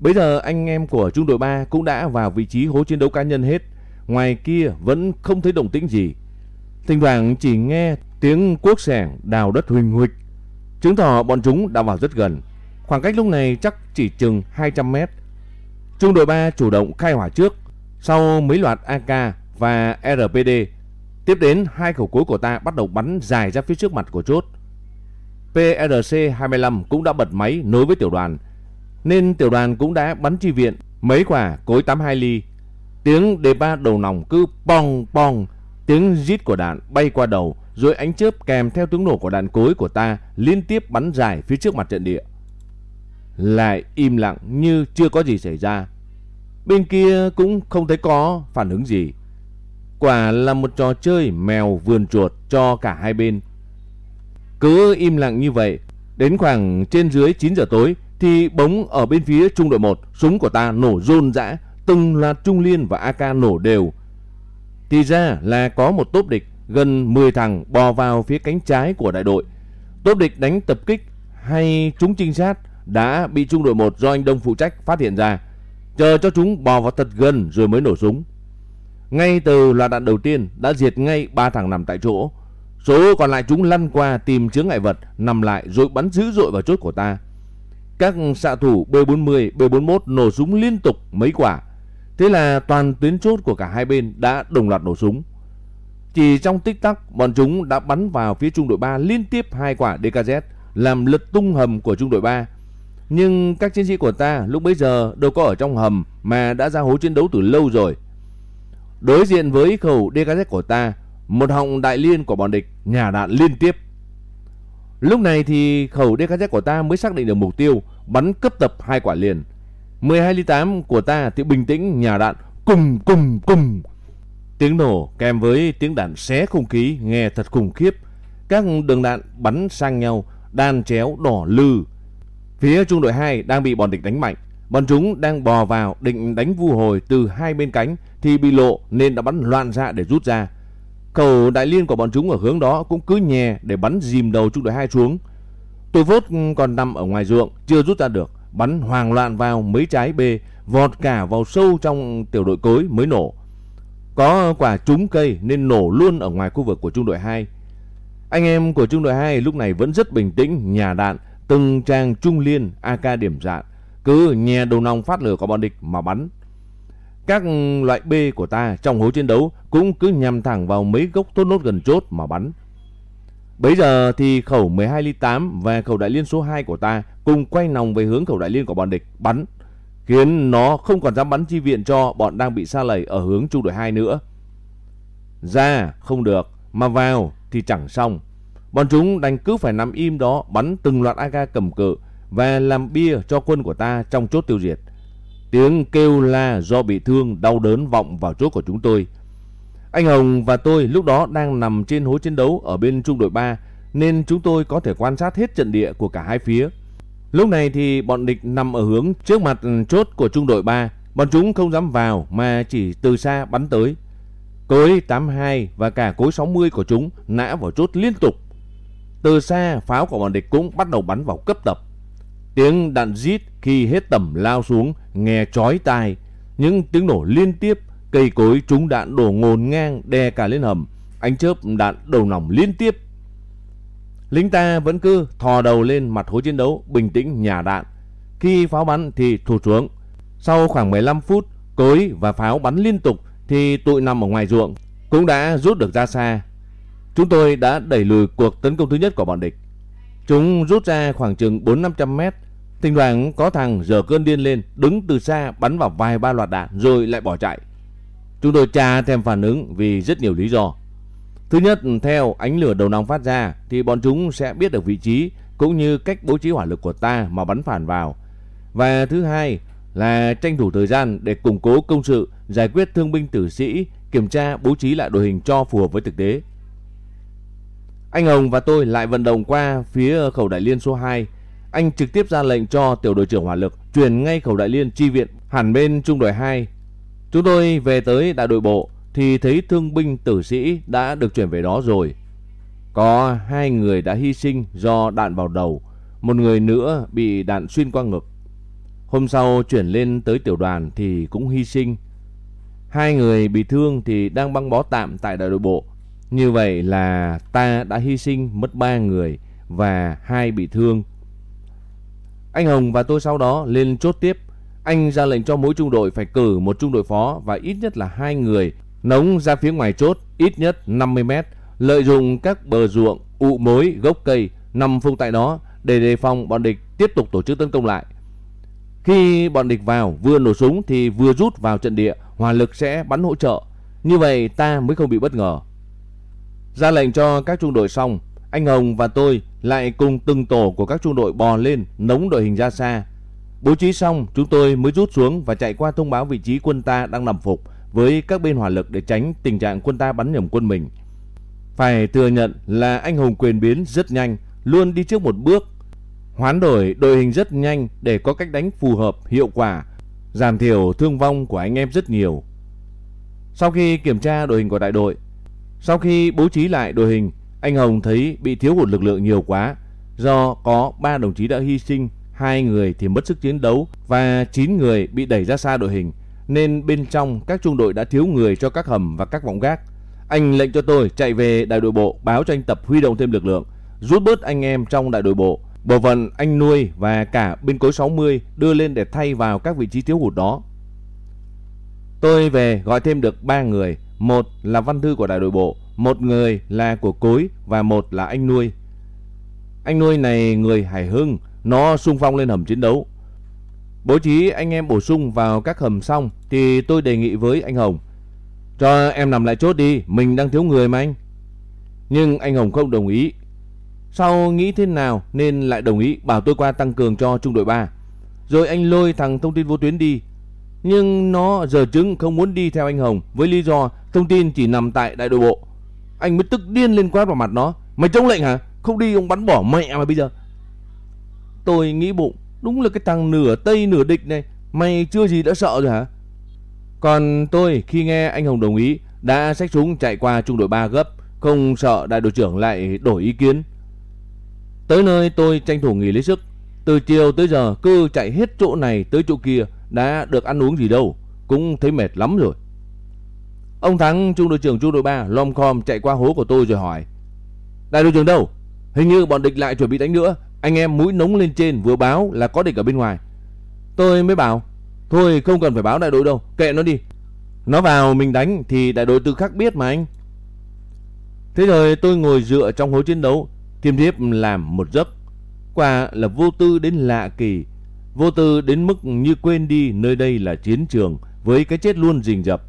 Bây giờ anh em của trung đội 3 cũng đã vào vị trí hố chiến đấu cá nhân hết, ngoài kia vẫn không thấy động tĩnh gì. Thỉnh thoảng chỉ nghe tiếng cuốc sẻng đào đất huỳnh huỳnh, chứng tỏ bọn chúng đã vào rất gần. Khoảng cách lúc này chắc chỉ chừng 200 mét. Trung đội 3 chủ động khai hỏa trước, sau mấy loạt AK và RPD. Tiếp đến hai khẩu cối của ta bắt đầu bắn dài ra phía trước mặt của chốt. PRC-25 cũng đã bật máy nối với tiểu đoàn, nên tiểu đoàn cũng đã bắn chi viện mấy quả cối 82 ly. Tiếng đề ba đầu nòng cứ pong pong, tiếng rít của đạn bay qua đầu, rồi ánh chớp kèm theo tiếng nổ của đạn cối của ta liên tiếp bắn dài phía trước mặt trận địa. Lại im lặng như chưa có gì xảy ra. Bên kia cũng không thấy có phản ứng gì. Quả là một trò chơi mèo vườn chuột cho cả hai bên. Cứ im lặng như vậy, đến khoảng trên dưới 9 giờ tối thì bỗng ở bên phía trung đội 1, súng của ta nổ rôn rã, từng là trung liên và AK nổ đều. Thì ra là có một tốp địch gần 10 thằng bò vào phía cánh trái của đại đội. Tốp địch đánh tập kích hay chúng trinh sát đã bị trung đội 1 do anh Đông phụ trách phát hiện ra. Chờ cho chúng bò vào thật gần rồi mới nổ súng. Ngay từ loạt đạn đầu tiên đã diệt ngay ba thằng nằm tại chỗ. Số còn lại chúng lăn qua tìm chướng ngại vật nằm lại rồi bắn dữ dội vào chốt của ta. Các xạ thủ B40, B41 nổ súng liên tục mấy quả. Thế là toàn tuyến chốt của cả hai bên đã đồng loạt nổ súng. Chỉ trong tích tắc, bọn chúng đã bắn vào phía trung đội 3 liên tiếp hai quả DKZ, làm lật tung hầm của trung đội 3. Nhưng các chiến sĩ của ta lúc bấy giờ đâu có ở trong hầm mà đã ra hố chiến đấu từ lâu rồi. Đối diện với khẩu DKZ của ta, một họng đại liên của bọn địch nhà đạn liên tiếp. Lúc này thì khẩu DKZ của ta mới xác định được mục tiêu, bắn cấp tập hai quả liền. 12 ly 8 của ta thì bình tĩnh nhà đạn cùng cùng cùng. Tiếng nổ kèm với tiếng đạn xé không khí nghe thật khủng khiếp. Các đường đạn bắn sang nhau, đan chéo đỏ lư. Phía trung đội 2 đang bị bọn địch đánh mạnh. Bọn chúng đang bò vào định đánh vu hồi từ hai bên cánh thì bị lộ nên đã bắn loạn ra để rút ra. Cầu đại liên của bọn chúng ở hướng đó cũng cứ nhè để bắn dìm đầu trung đội hai xuống. Tôi vốt còn nằm ở ngoài ruộng chưa rút ra được, bắn hoàng loạn vào mấy trái bê, vọt cả vào sâu trong tiểu đội cối mới nổ. Có quả trúng cây nên nổ luôn ở ngoài khu vực của trung đội 2. Anh em của trung đội 2 lúc này vẫn rất bình tĩnh, nhà đạn, từng trang trung liên AK điểm dạn, cứ nhè đầu nòng phát lửa của bọn địch mà bắn. Các loại B của ta trong hố chiến đấu cũng cứ nhằm thẳng vào mấy gốc tốt nốt gần chốt mà bắn. Bây giờ thì khẩu 12 ly 8 và khẩu đại liên số 2 của ta cùng quay nòng về hướng khẩu đại liên của bọn địch bắn, khiến nó không còn dám bắn chi viện cho bọn đang bị xa lầy ở hướng trung đội 2 nữa. Ra không được, mà vào thì chẳng xong. Bọn chúng đành cứ phải nằm im đó bắn từng loạt AK cầm cự và làm bia cho quân của ta trong chốt tiêu diệt. Tiếng kêu la do bị thương đau đớn vọng vào chốt của chúng tôi. Anh Hồng và tôi lúc đó đang nằm trên hố chiến đấu ở bên trung đội 3 nên chúng tôi có thể quan sát hết trận địa của cả hai phía. Lúc này thì bọn địch nằm ở hướng trước mặt chốt của trung đội 3. Bọn chúng không dám vào mà chỉ từ xa bắn tới. Cối 82 và cả cối 60 của chúng nã vào chốt liên tục. Từ xa pháo của bọn địch cũng bắt đầu bắn vào cấp tập. Tiếng đạn rít khi hết tầm lao xuống nghe chói tai. Những tiếng nổ liên tiếp, cây cối trúng đạn đổ ngồn ngang đè cả lên hầm. Ánh chớp đạn đầu nòng liên tiếp. Lính ta vẫn cứ thò đầu lên mặt hố chiến đấu, bình tĩnh nhả đạn. Khi pháo bắn thì thụt xuống. Sau khoảng 15 phút, cối và pháo bắn liên tục thì tụi nằm ở ngoài ruộng cũng đã rút được ra xa. Chúng tôi đã đẩy lùi cuộc tấn công thứ nhất của bọn địch. Chúng rút ra khoảng chừng 4-500 mét. Thỉnh thoảng có thằng dở cơn điên lên, đứng từ xa bắn vào vài ba loạt đạn rồi lại bỏ chạy. Chúng tôi tra thêm phản ứng vì rất nhiều lý do. Thứ nhất, theo ánh lửa đầu nòng phát ra thì bọn chúng sẽ biết được vị trí cũng như cách bố trí hỏa lực của ta mà bắn phản vào. và thứ hai là tranh thủ thời gian để củng cố công sự, giải quyết thương binh tử sĩ, kiểm tra bố trí lại đội hình cho phù hợp với thực tế. Anh Hồng và tôi lại vận động qua phía ờ, khẩu đại liên số 2. Anh trực tiếp ra lệnh cho tiểu đội trưởng hỏa lực chuyển ngay khẩu đại liên chi viện hẳn bên trung đội 2. Chúng tôi về tới đại đội bộ thì thấy thương binh tử sĩ đã được chuyển về đó rồi. Có hai người đã hy sinh do đạn vào đầu, một người nữa bị đạn xuyên qua ngực. Hôm sau chuyển lên tới tiểu đoàn thì cũng hy sinh. Hai người bị thương thì đang băng bó tạm tại đại đội bộ. Như vậy là ta đã hy sinh mất ba người và hai bị thương. Anh Hồng và tôi sau đó lên chốt tiếp. Anh ra lệnh cho mỗi trung đội phải cử một trung đội phó và ít nhất là hai người nống ra phía ngoài chốt ít nhất 50 mét, lợi dụng các bờ ruộng, ụ mối, gốc cây nằm phung tại đó để đề phòng bọn địch tiếp tục tổ chức tấn công lại. Khi bọn địch vào vừa nổ súng thì vừa rút vào trận địa, hỏa lực sẽ bắn hỗ trợ. Như vậy ta mới không bị bất ngờ. Ra lệnh cho các trung đội xong, anh Hồng và tôi lại cùng từng tổ của các trung đội bò lên nống đội hình ra xa. Bố trí xong, chúng tôi mới rút xuống và chạy qua thông báo vị trí quân ta đang nằm phục với các bên hỏa lực để tránh tình trạng quân ta bắn nhầm quân mình. Phải thừa nhận là anh Hùng quyền biến rất nhanh, luôn đi trước một bước hoán đổi đội hình rất nhanh để có cách đánh phù hợp, hiệu quả, giảm thiểu thương vong của anh em rất nhiều. Sau khi kiểm tra đội hình của đại đội, sau khi bố trí lại đội hình, anh Hồng thấy bị thiếu hụt lực lượng nhiều quá do có 3 đồng chí đã hy sinh, hai người thì mất sức chiến đấu và 9 người bị đẩy ra xa đội hình nên bên trong các trung đội đã thiếu người cho các hầm và các vọng gác. Anh lệnh cho tôi chạy về đại đội bộ báo cho anh Tập huy động thêm lực lượng, rút bớt anh em trong đại đội bộ Bộ phận anh nuôi và cả bên cối 60 đưa lên để thay vào các vị trí thiếu hụt đó. Tôi về gọi thêm được 3 người, một là văn thư của đại đội bộ, một người là của cối và một là anh nuôi. Anh nuôi này người Hải Hưng, nó sung phong lên hầm chiến đấu. Bố trí anh em bổ sung vào các hầm xong thì tôi đề nghị với anh Hồng. Cho em nằm lại chốt đi, mình đang thiếu người mà anh. Nhưng anh Hồng không đồng ý sau nghĩ thế nào nên lại đồng ý bảo tôi qua tăng cường cho trung đội 3. Rồi anh lôi thằng thông tin vô tuyến đi. Nhưng nó giờ chứng không muốn đi theo anh Hồng với lý do thông tin chỉ nằm tại đại đội bộ. Anh mới tức điên lên quát vào mặt nó. Mày chống lệnh hả? Không đi ông bắn bỏ mẹ mà bây giờ. Tôi nghĩ bụng, đúng là cái thằng nửa Tây nửa địch này, mày chưa gì đã sợ rồi hả? Còn tôi khi nghe anh Hồng đồng ý đã xách súng chạy qua trung đội 3 gấp, không sợ đại đội trưởng lại đổi ý kiến. Tới nơi tôi tranh thủ nghỉ lấy sức. Từ chiều tới giờ cứ chạy hết chỗ này tới chỗ kia đã được ăn uống gì đâu. Cũng thấy mệt lắm rồi. Ông Thắng, trung đội trưởng trung đội 3, lom khom chạy qua hố của tôi rồi hỏi. Đại đội trưởng đâu? Hình như bọn địch lại chuẩn bị đánh nữa. Anh em mũi nóng lên trên vừa báo là có địch ở bên ngoài. Tôi mới bảo, thôi không cần phải báo đại đội đâu, kệ nó đi. Nó vào mình đánh thì đại đội tự khắc biết mà anh. Thế rồi tôi ngồi dựa trong hố chiến đấu, Thiêm thiếp làm một giấc. Quả là vô tư đến lạ kỳ. Vô tư đến mức như quên đi nơi đây là chiến trường với cái chết luôn rình rập.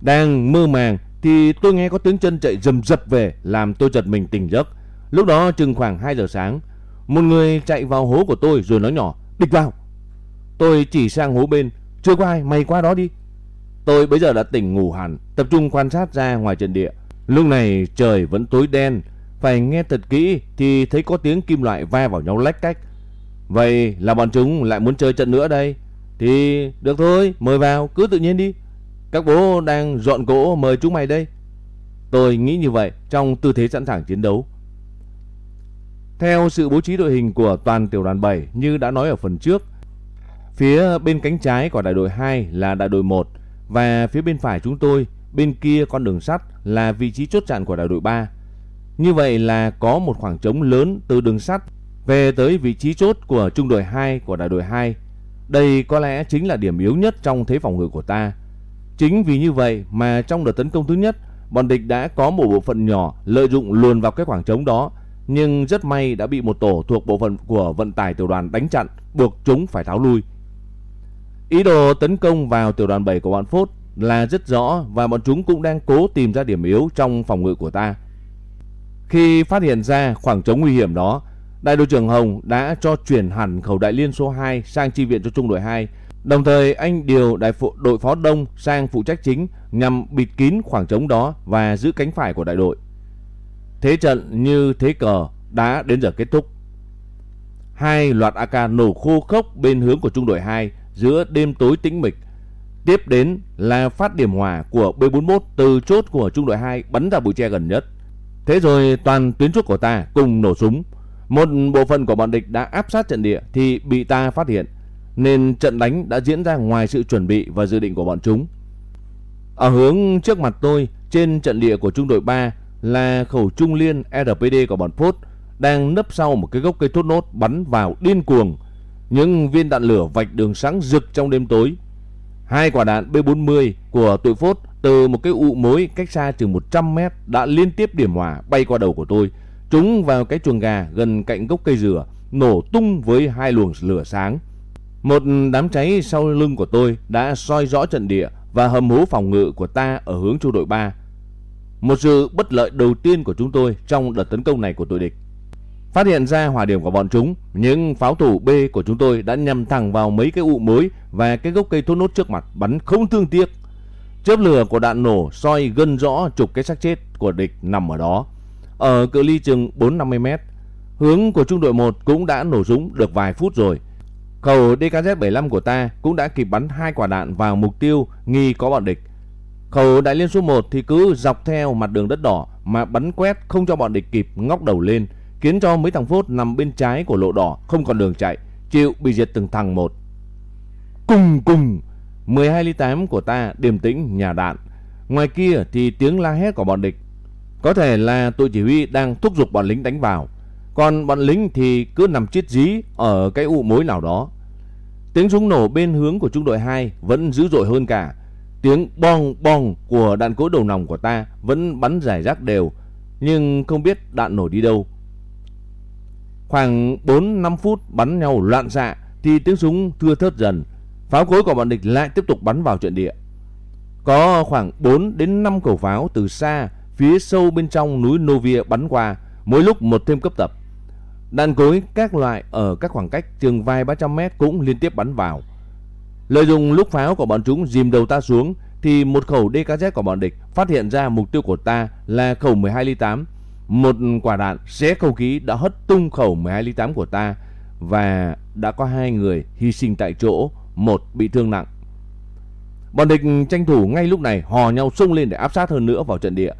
Đang mơ màng thì tôi nghe có tiếng chân chạy rầm rập về làm tôi giật mình tỉnh giấc. Lúc đó chừng khoảng 2 giờ sáng. Một người chạy vào hố của tôi rồi nói nhỏ. Địch vào. Tôi chỉ sang hố bên. Chưa có ai, mày qua đó đi. Tôi bây giờ đã tỉnh ngủ hẳn, tập trung quan sát ra ngoài trận địa. Lúc này trời vẫn tối đen, phải nghe thật kỹ thì thấy có tiếng kim loại va vào nhau lách cách. Vậy là bọn chúng lại muốn chơi trận nữa đây. Thì được thôi, mời vào, cứ tự nhiên đi. Các bố đang dọn cỗ mời chúng mày đây. Tôi nghĩ như vậy trong tư thế sẵn sàng chiến đấu. Theo sự bố trí đội hình của toàn tiểu đoàn 7 như đã nói ở phần trước, phía bên cánh trái của đại đội 2 là đại đội 1 và phía bên phải chúng tôi, bên kia con đường sắt là vị trí chốt chặn của đại đội 3. Như vậy là có một khoảng trống lớn từ đường sắt về tới vị trí chốt của trung đội 2 của đại đội 2. Đây có lẽ chính là điểm yếu nhất trong thế phòng ngự của ta. Chính vì như vậy mà trong đợt tấn công thứ nhất, bọn địch đã có một bộ phận nhỏ lợi dụng luồn vào cái khoảng trống đó, nhưng rất may đã bị một tổ thuộc bộ phận của vận tải tiểu đoàn đánh chặn, buộc chúng phải tháo lui. Ý đồ tấn công vào tiểu đoàn 7 của bọn Phốt là rất rõ và bọn chúng cũng đang cố tìm ra điểm yếu trong phòng ngự của ta. Khi phát hiện ra khoảng trống nguy hiểm đó, đại đội trưởng Hồng đã cho chuyển hẳn khẩu đại liên số 2 sang chi viện cho trung đội 2. Đồng thời, anh điều đại phụ đội phó đông sang phụ trách chính nhằm bịt kín khoảng trống đó và giữ cánh phải của đại đội. Thế trận như thế cờ đã đến giờ kết thúc. Hai loạt AK nổ khô khốc bên hướng của trung đội 2 giữa đêm tối tĩnh mịch. Tiếp đến là phát điểm hỏa của B41 từ chốt của trung đội 2 bắn ra bụi tre gần nhất. Thế rồi toàn tuyến chốt của ta cùng nổ súng. Một bộ phận của bọn địch đã áp sát trận địa thì bị ta phát hiện, nên trận đánh đã diễn ra ngoài sự chuẩn bị và dự định của bọn chúng. Ở hướng trước mặt tôi, trên trận địa của trung đội 3 là khẩu trung liên RPD của bọn Phốt đang nấp sau một cái gốc cây thốt nốt bắn vào điên cuồng. Những viên đạn lửa vạch đường sáng rực trong đêm tối. Hai quả đạn B40 của tụi Phốt từ một cái ụ mối cách xa chừng 100 mét đã liên tiếp điểm hỏa bay qua đầu của tôi, trúng vào cái chuồng gà gần cạnh gốc cây dừa, nổ tung với hai luồng lửa sáng. Một đám cháy sau lưng của tôi đã soi rõ trận địa và hầm hố phòng ngự của ta ở hướng trung đội 3. Một sự bất lợi đầu tiên của chúng tôi trong đợt tấn công này của tội địch. Phát hiện ra hỏa điểm của bọn chúng, những pháo thủ B của chúng tôi đã nhằm thẳng vào mấy cái ụ mối và cái gốc cây thốt nốt trước mặt bắn không thương tiếc. Chớp lửa của đạn nổ soi gân rõ chục cái xác chết của địch nằm ở đó. Ở cự ly chừng 450 mét, hướng của trung đội 1 cũng đã nổ súng được vài phút rồi. Khẩu DKZ-75 của ta cũng đã kịp bắn hai quả đạn vào mục tiêu nghi có bọn địch. Khẩu đại liên số 1 thì cứ dọc theo mặt đường đất đỏ mà bắn quét không cho bọn địch kịp ngóc đầu lên, khiến cho mấy thằng phốt nằm bên trái của lộ đỏ không còn đường chạy, chịu bị diệt từng thằng một. Cùng cùng, 12 ly 8 của ta điềm tĩnh nhà đạn. Ngoài kia thì tiếng la hét của bọn địch. Có thể là tụi chỉ huy đang thúc giục bọn lính đánh vào. Còn bọn lính thì cứ nằm chết dí ở cái ụ mối nào đó. Tiếng súng nổ bên hướng của trung đội 2 vẫn dữ dội hơn cả. Tiếng bong bong của đạn cối đầu nòng của ta vẫn bắn rải rác đều, nhưng không biết đạn nổ đi đâu. Khoảng 4-5 phút bắn nhau loạn xạ thì tiếng súng thưa thớt dần. Pháo cối của bọn địch lại tiếp tục bắn vào trận địa. Có khoảng 4 đến 5 khẩu pháo từ xa phía sâu bên trong núi Novia bắn qua, mỗi lúc một thêm cấp tập. Đạn cối các loại ở các khoảng cách chừng vài ba trăm mét cũng liên tiếp bắn vào. Lợi dụng lúc pháo của bọn chúng dìm đầu ta xuống thì một khẩu DKZ của bọn địch phát hiện ra mục tiêu của ta là khẩu 12 ly 8. Một quả đạn xé không khí đã hất tung khẩu 12 ly 8 của ta và đã có hai người hy sinh tại chỗ, một bị thương nặng. Bọn địch tranh thủ ngay lúc này hò nhau xông lên để áp sát hơn nữa vào trận địa.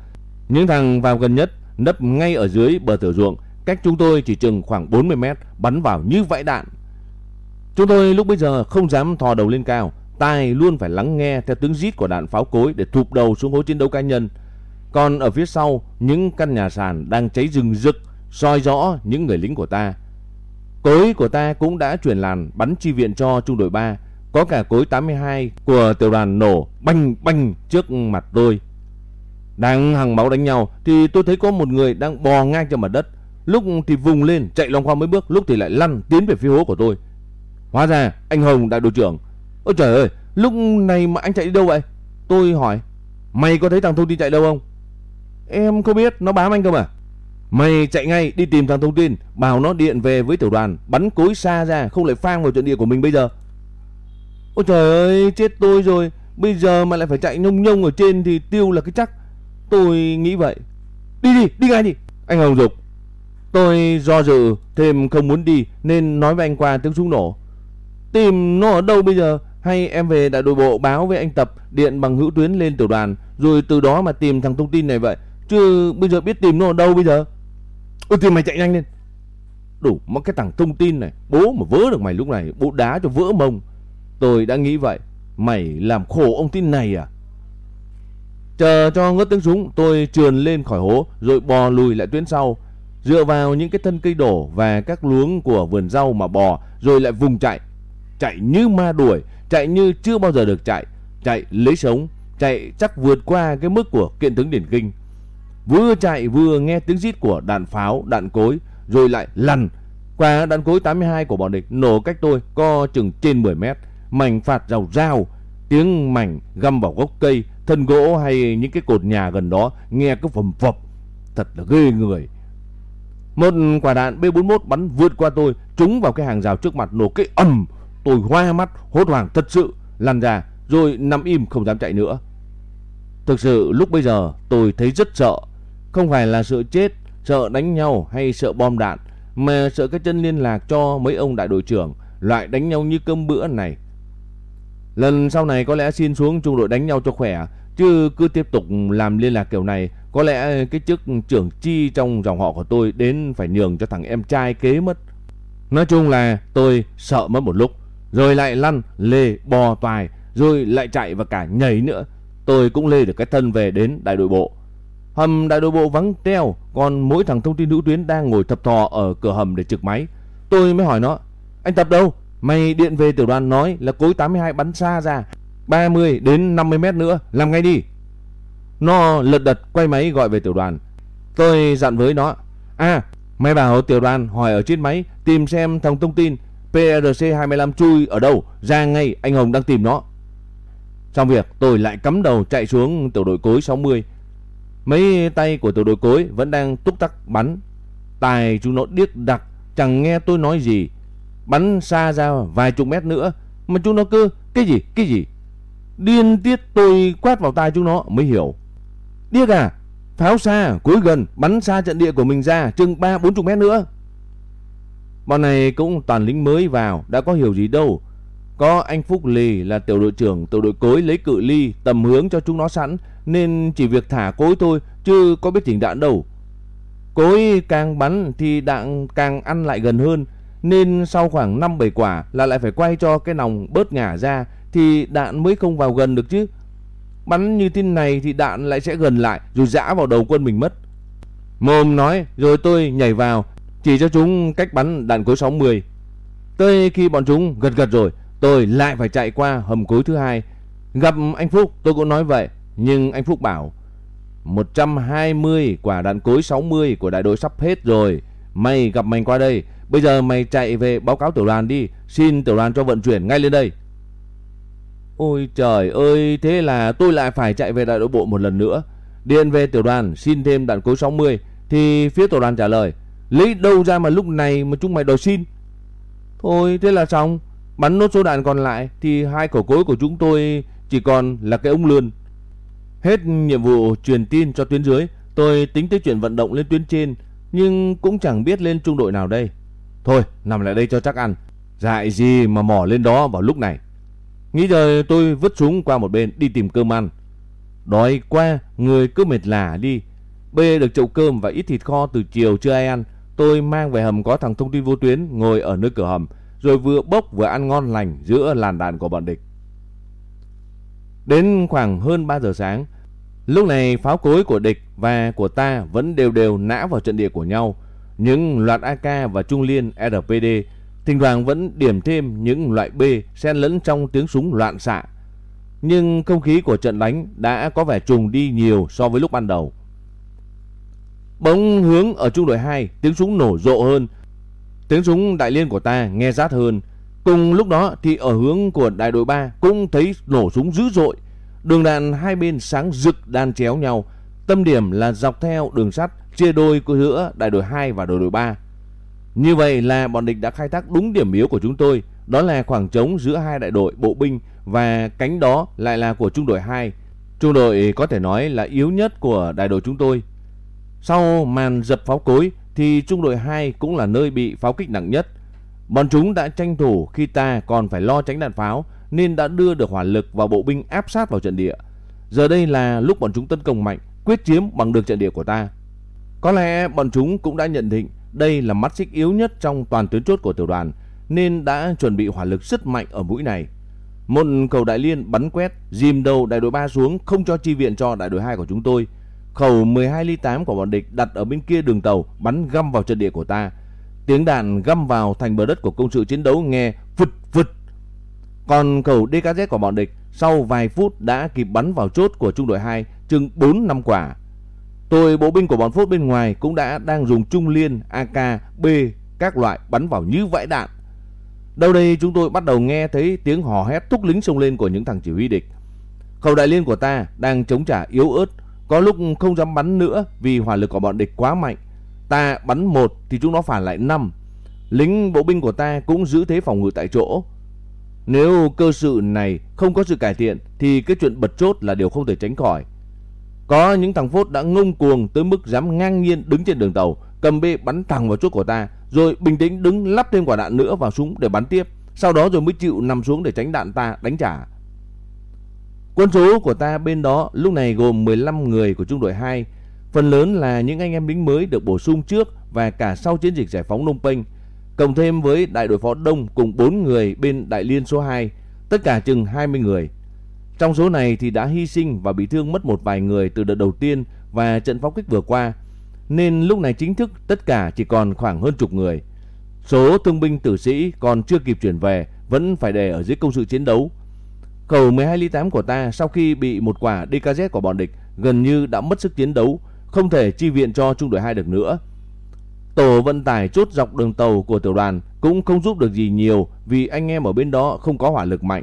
Những thằng vào gần nhất nấp ngay ở dưới bờ thửa ruộng Cách chúng tôi chỉ chừng khoảng 40 mét bắn vào như vãi đạn. Chúng tôi lúc bây giờ không dám thò đầu lên cao, tai luôn phải lắng nghe theo tiếng rít của đạn pháo cối để thụp đầu xuống hố chiến đấu cá nhân. Còn ở phía sau, những căn nhà sàn đang cháy rừng rực, soi rõ những người lính của ta. Cối của ta cũng đã chuyển làn bắn chi viện cho trung đội 3, có cả cối 82 của tiểu đoàn nổ banh banh trước mặt tôi. Đang hàng máu đánh nhau, thì tôi thấy có một người đang bò ngang trên mặt đất. Lúc thì vùng lên, chạy lòng qua mấy bước, Lúc thì lại lăn tiến về phía hố của tôi. Hóa ra, anh Hồng đại đội trưởng. Ôi trời ơi, lúc này mà anh chạy đi đâu vậy? Tôi hỏi, Mày có thấy thằng thông tin chạy đâu không? Em không biết, nó bám anh cơ mà. Mày chạy ngay, đi tìm thằng thông tin, Bảo nó điện về với tiểu đoàn, Bắn cối xa ra, không lại phang vào trận địa của mình bây giờ. Ôi trời ơi, chết tôi rồi. Bây giờ mà lại phải chạy nhông nhông ở trên Thì tiêu là cái chắc. Tôi nghĩ vậy Đi đi đi ngay đi Anh Hồng dục, Tôi do dự, thêm không muốn đi, nên nói với anh qua tiếng súng nổ. Tìm nó ở đâu bây giờ? Hay em về đại đội bộ báo với anh Tập, điện bằng hữu tuyến lên tiểu đoàn, rồi từ đó mà tìm thằng thông tin này vậy. Chứ bây giờ biết tìm nó ở đâu bây giờ? Ừ thì mày chạy nhanh lên. Đủ mất cái thằng thông tin này. Bố mà vỡ được mày lúc này, bố đá cho vỡ mông. Tôi đã nghĩ vậy. Mày làm khổ ông tin này à? Chờ cho ngớt tiếng súng tôi trườn lên khỏi hố rồi bò lùi lại tuyến sau dựa vào những cái thân cây đổ và các luống của vườn rau mà bò rồi lại vùng chạy. Chạy như ma đuổi, chạy như chưa bao giờ được chạy, chạy lấy sống, chạy chắc vượt qua cái mức của kiện tướng điển kinh. Vừa chạy vừa nghe tiếng rít của đạn pháo, đạn cối, rồi lại lăn. Quả đạn cối 82 của bọn địch nổ cách tôi co chừng trên 10 mét, mảnh phạt rào rào, tiếng mảnh găm vào gốc cây, thân gỗ hay những cái cột nhà gần đó nghe cứ phầm phập, thật là ghê người. Một quả đạn B41 bắn vượt qua tôi, trúng vào cái hàng rào trước mặt nổ cái ầm. Tôi hoa mắt, hốt hoảng thật sự, lăn ra rồi nằm im không dám chạy nữa. Thực sự lúc bây giờ tôi thấy rất sợ, không phải là sợ chết, sợ đánh nhau hay sợ bom đạn, mà sợ cái chân liên lạc cho mấy ông đại đội trưởng loại đánh nhau như cơm bữa này. Lần sau này có lẽ xin xuống trung đội đánh nhau cho khỏe, chứ cứ tiếp tục làm liên lạc kiểu này, có lẽ cái chức trưởng chi trong dòng họ của tôi đến phải nhường cho thằng em trai kế mất. Nói chung là tôi sợ mất một lúc, rồi lại lăn, lê, bò toài, rồi lại chạy và cả nhảy nữa. Tôi cũng lê được cái thân về đến đại đội bộ. Hầm đại đội bộ vắng teo, còn mỗi thằng thông tin hữu tuyến đang ngồi thập thò ở cửa hầm để trực máy. Tôi mới hỏi nó, anh Tập đâu? Mày điện về tiểu đoàn nói là cối 82 bắn xa ra 30 đến 50 mét nữa, Làm ngay đi. Nó lật đật quay máy gọi về tiểu đoàn. Tôi dặn với nó À mày bảo tiểu đoàn hỏi ở trên máy, Tìm xem thằng thông tin PRC-25 chui ở đâu, Ra ngay, anh Hồng đang tìm nó. Trong việc tôi lại cắm đầu chạy xuống tiểu đội cối 60 Mấy tay của tiểu đội cối vẫn đang túc tắc bắn. Tài chúng nó điếc đặc, Chẳng nghe tôi nói gì. Bắn xa ra vài chục mét nữa, Mà chúng nó cứ, Cái gì cái gì? Điên tiết tôi quát vào tai chúng nó mới hiểu. Điếc à Pháo xa cuối gần Bắn xa trận địa của mình ra Chừng ba, bốn chục mét nữa. Bọn này cũng toàn lính mới vào, Đã có hiểu gì đâu. Có anh Phúc Lì là tiểu đội trưởng, Tiểu đội cối lấy cự ly tầm hướng cho chúng nó sẵn, Nên chỉ việc thả cối thôi, Chứ có biết chỉnh đạn đâu. Cối càng bắn thì đạn càng ăn lại gần hơn nên sau khoảng 5-7 quả là lại phải quay cho cái nòng bớt ngả ra, thì đạn mới không vào gần được chứ. Bắn như thế này thì đạn lại sẽ gần lại, rồi dã vào đầu quân mình mất. Mồm nói, rồi tôi nhảy vào, chỉ cho chúng cách bắn đạn cối 60. Tới khi bọn chúng gật gật rồi, tôi lại phải chạy qua hầm cối thứ hai. Gặp anh Phúc, tôi cũng nói vậy, nhưng anh Phúc bảo 120 quả đạn cối 60 của đại đội sắp hết rồi. Mày gặp mình qua đây Bây giờ mày chạy về báo cáo tiểu đoàn đi. Xin tiểu đoàn cho vận chuyển ngay lên đây. Ôi trời ơi, Thế là tôi lại phải chạy về đại đội bộ một lần nữa. Điện về tiểu đoàn, xin thêm đạn cối 60 Thì phía tiểu đoàn trả lời, Lấy đâu ra mà lúc này mà chúng mày đòi xin? Thôi, thế là xong. Bắn nốt số đạn còn lại Thì hai khẩu cối của chúng tôi Chỉ còn là cái ống lươn. Hết nhiệm vụ truyền tin cho tuyến dưới. Tôi tính tới chuyện vận động lên tuyến trên, Nhưng cũng chẳng biết lên trung đội nào đây. Thôi, nằm lại đây cho chắc ăn. Dại gì mà mò lên đó vào lúc này? Nghĩ rồi tôi vứt súng qua một bên đi tìm cơm ăn. Đói qua người cứ mệt lả đi. Bê được chậu cơm và ít thịt kho từ chiều chưa ai ăn. Tôi mang về hầm có thằng thông tin vô tuyến, ngồi ở nơi cửa hầm, Rồi vừa bốc vừa ăn ngon lành giữa làn đạn của bọn địch. Đến khoảng hơn 3 giờ sáng, Lúc này pháo cối của địch và của ta vẫn đều đều nã vào trận địa của nhau những loạt AK và trung liên RPD thỉnh thoảng vẫn điểm thêm những loại B xen lẫn trong tiếng súng loạn xạ. Nhưng không khí của trận đánh đã có vẻ trùng đi nhiều so với lúc ban đầu. Bóng hướng ở trung đội 2, tiếng súng nổ rộ hơn. Tiếng súng đại liên của ta nghe rát hơn. Cùng lúc đó thì ở hướng của đại đội 3 cũng thấy nổ súng dữ dội. Đường đạn hai bên sáng rực đan chéo nhau. Tâm điểm là dọc theo đường sắt chia đôi giữa đại đội 2 và đội đội 3. Như vậy là bọn địch đã khai thác đúng điểm yếu của chúng tôi, đó là khoảng trống giữa hai đại đội bộ binh và cánh đó lại là của trung đội 2. Trung đội có thể nói là yếu nhất của đại đội chúng tôi. Sau màn dập pháo cối thì trung đội 2 cũng là nơi bị pháo kích nặng nhất. Bọn chúng đã tranh thủ khi ta còn phải lo tránh đạn pháo nên đã đưa được hỏa lực và bộ binh áp sát vào trận địa. Giờ đây là lúc bọn chúng tấn công mạnh, quyết chiếm bằng được trận địa của ta. Có lẽ bọn chúng cũng đã nhận định đây là mắt xích yếu nhất trong toàn tuyến chốt của tiểu đoàn, nên đã chuẩn bị hỏa lực rất mạnh ở mũi này. Một cầu đại liên bắn quét, dìm đầu đại đội 3 xuống, không cho chi viện cho đại đội 2 của chúng tôi. Khẩu 12 ly 8 của bọn địch đặt ở bên kia đường tàu, bắn găm vào trận địa của ta. Tiếng đạn găm vào thành bờ đất của công sự chiến đấu nghe phụt phụt. Còn cầu DKZ của bọn địch sau vài phút đã kịp bắn vào chốt của trung đội 2 chừng 4 năm quả. Tôi bộ binh của bọn Phốt bên ngoài cũng đã đang dùng trung liên, AK, B, các loại bắn vào như vãi đạn. Đâu đây chúng tôi bắt đầu nghe thấy tiếng hò hét thúc lính xông lên của những thằng chỉ huy địch. Khẩu đại liên của ta đang chống trả yếu ớt, có lúc không dám bắn nữa vì hỏa lực của bọn địch quá mạnh. ta bắn một thì chúng nó phản lại 5. Lính bộ binh của ta cũng giữ thế phòng ngự tại chỗ. Nếu cơ sự này không có sự cải thiện thì cái chuyện bật chốt là điều không thể tránh khỏi. Có những thằng phốt đã ngông cuồng tới mức dám ngang nhiên đứng trên đường tàu, cầm bê bắn thẳng vào chốt của ta, rồi bình tĩnh đứng lắp thêm quả đạn nữa vào súng để bắn tiếp, sau đó rồi mới chịu nằm xuống để tránh đạn ta đánh trả. Quân số của ta bên đó lúc này gồm 15 người của trung đội 2, phần lớn là những anh em lính mới được bổ sung trước và cả sau chiến dịch giải phóng Nông Penh, cộng thêm với đại đội phó Đông cùng 4 người bên đại liên số 2, tất cả chừng 20 người. Trong số này thì đã hy sinh và bị thương mất một vài người từ đợt đầu tiên và trận pháo kích vừa qua, nên lúc này chính thức tất cả chỉ còn khoảng hơn chục người. Số thương binh tử sĩ còn chưa kịp chuyển về vẫn phải để ở dưới công sự chiến đấu. Khẩu 12 ly 8 của ta sau khi bị một quả DKZ của bọn địch gần như đã mất sức chiến đấu, không thể chi viện cho trung đội 2 được nữa. Tổ vận tải chốt dọc đường tàu của tiểu đoàn cũng không giúp được gì nhiều vì anh em ở bên đó không có hỏa lực mạnh.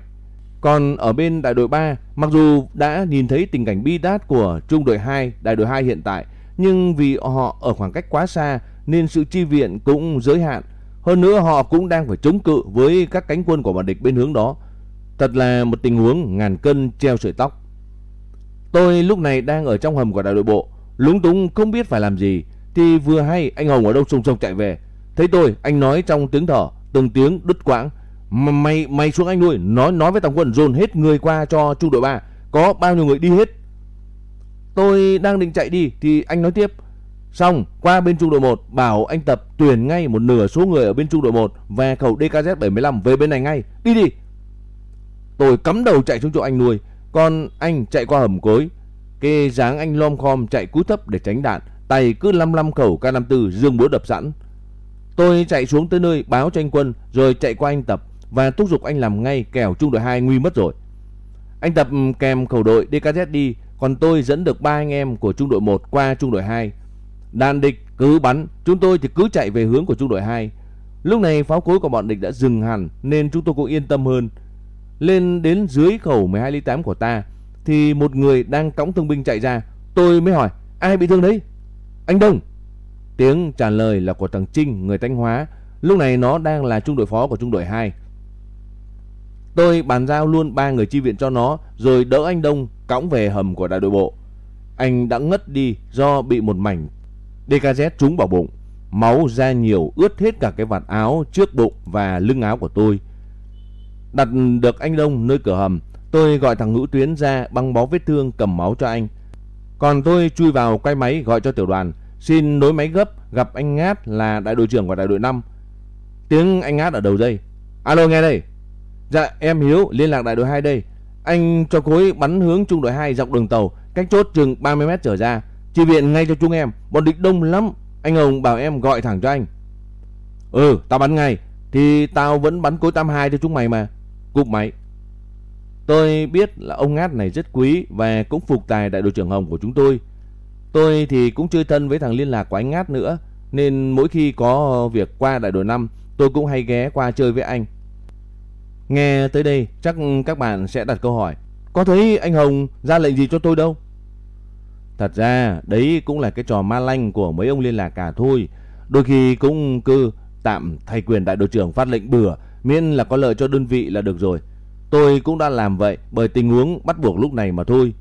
Còn ở bên đại đội 3, mặc dù đã nhìn thấy tình cảnh bi đát của trung đội 2, đại đội 2 hiện tại, nhưng vì họ ở khoảng cách quá xa nên sự chi viện cũng giới hạn. Hơn nữa họ cũng đang phải chống cự với các cánh quân của bọn địch bên hướng đó. Thật là một tình huống ngàn cân treo sợi tóc. Tôi lúc này đang ở trong hầm của đại đội bộ, lúng túng không biết phải làm gì thì vừa hay anh Hồng ở đâu sông sông chạy về. Thấy tôi, anh nói trong tiếng thở, từng tiếng đứt quãng. Mày mày xuống anh nuôi, nói nói với tổng quân dồn hết người qua cho trung đội 3, có bao nhiêu người đi hết. Tôi đang định chạy đi thì anh nói tiếp. Xong, qua bên trung đội 1 bảo anh Tập tuyển ngay một nửa số người ở bên trung đội 1 và khẩu DKZ 75 về bên này ngay. Đi đi. Tôi cắm đầu chạy xuống chỗ anh nuôi, còn anh chạy qua hầm cối. Cái dáng anh lom khom chạy cú thấp để tránh đạn, tay cứ lăm lăm khẩu K54 dương búa đập sẵn. Tôi chạy xuống tới nơi báo cho anh quân rồi chạy qua anh Tập và thúc giục anh làm ngay kẻo trung đội 2 nguy mất rồi. Anh Tập kèm khẩu đội DKZ đi, còn tôi dẫn được ba anh em của trung đội 1 qua trung đội 2. Đàn địch cứ bắn, chúng tôi thì cứ chạy về hướng của trung đội 2. Lúc này pháo cối của bọn địch đã dừng hẳn nên chúng tôi cũng yên tâm hơn. Lên đến dưới khẩu 12 ly 8 của ta thì một người đang cõng thương binh chạy ra. Tôi mới hỏi, ai bị thương đấy? Anh Đông. Tiếng trả lời là của thằng Trinh, người Thanh Hóa. Lúc này nó đang là trung đội phó của trung đội 2. Tôi bàn giao luôn ba người chi viện cho nó rồi đỡ anh Đông cõng về hầm của đại đội bộ. Anh đã ngất đi do bị một mảnh DKZ trúng vào bụng. Máu ra nhiều ướt hết cả cái vạt áo trước bụng và lưng áo của tôi. Đặt được anh Đông nơi cửa hầm, tôi gọi thằng Hữu Tuyến ra băng bó vết thương cầm máu cho anh. Còn tôi chui vào quay máy gọi cho tiểu đoàn, xin nối máy gấp gặp anh Ngát là đại đội trưởng của đại đội 5. Tiếng anh Ngát ở đầu dây. Alo nghe đây. Dạ em Hiếu liên lạc đại đội 2 đây. Anh cho cối bắn hướng trung đội 2 dọc đường tàu, cách chốt chừng 30 mét trở ra. Chỉ viện ngay cho chúng em, bọn địch đông lắm. Anh Hồng bảo em gọi thẳng cho anh. Ừ, tao bắn ngay. Thì tao vẫn bắn cối 82 cho chúng mày mà. Cúp máy. Tôi biết là ông Ngát này rất quý và cũng phục tài đại đội trưởng Hồng của chúng tôi. Tôi thì cũng chơi thân với thằng liên lạc của anh Ngát nữa. Nên mỗi khi có việc qua đại đội 5 tôi cũng hay ghé qua chơi với anh. Nghe tới đây, chắc các bạn sẽ đặt câu hỏi, Có thấy anh Hồng ra lệnh gì cho tôi đâu? Thật ra, đấy cũng là cái trò ma lanh của mấy ông liên lạc cả thôi. Đôi khi cũng cứ tạm thay quyền đại đội trưởng phát lệnh bừa, Miễn là có lợi cho đơn vị là được rồi. Tôi cũng đã làm vậy bởi tình huống bắt buộc lúc này mà thôi.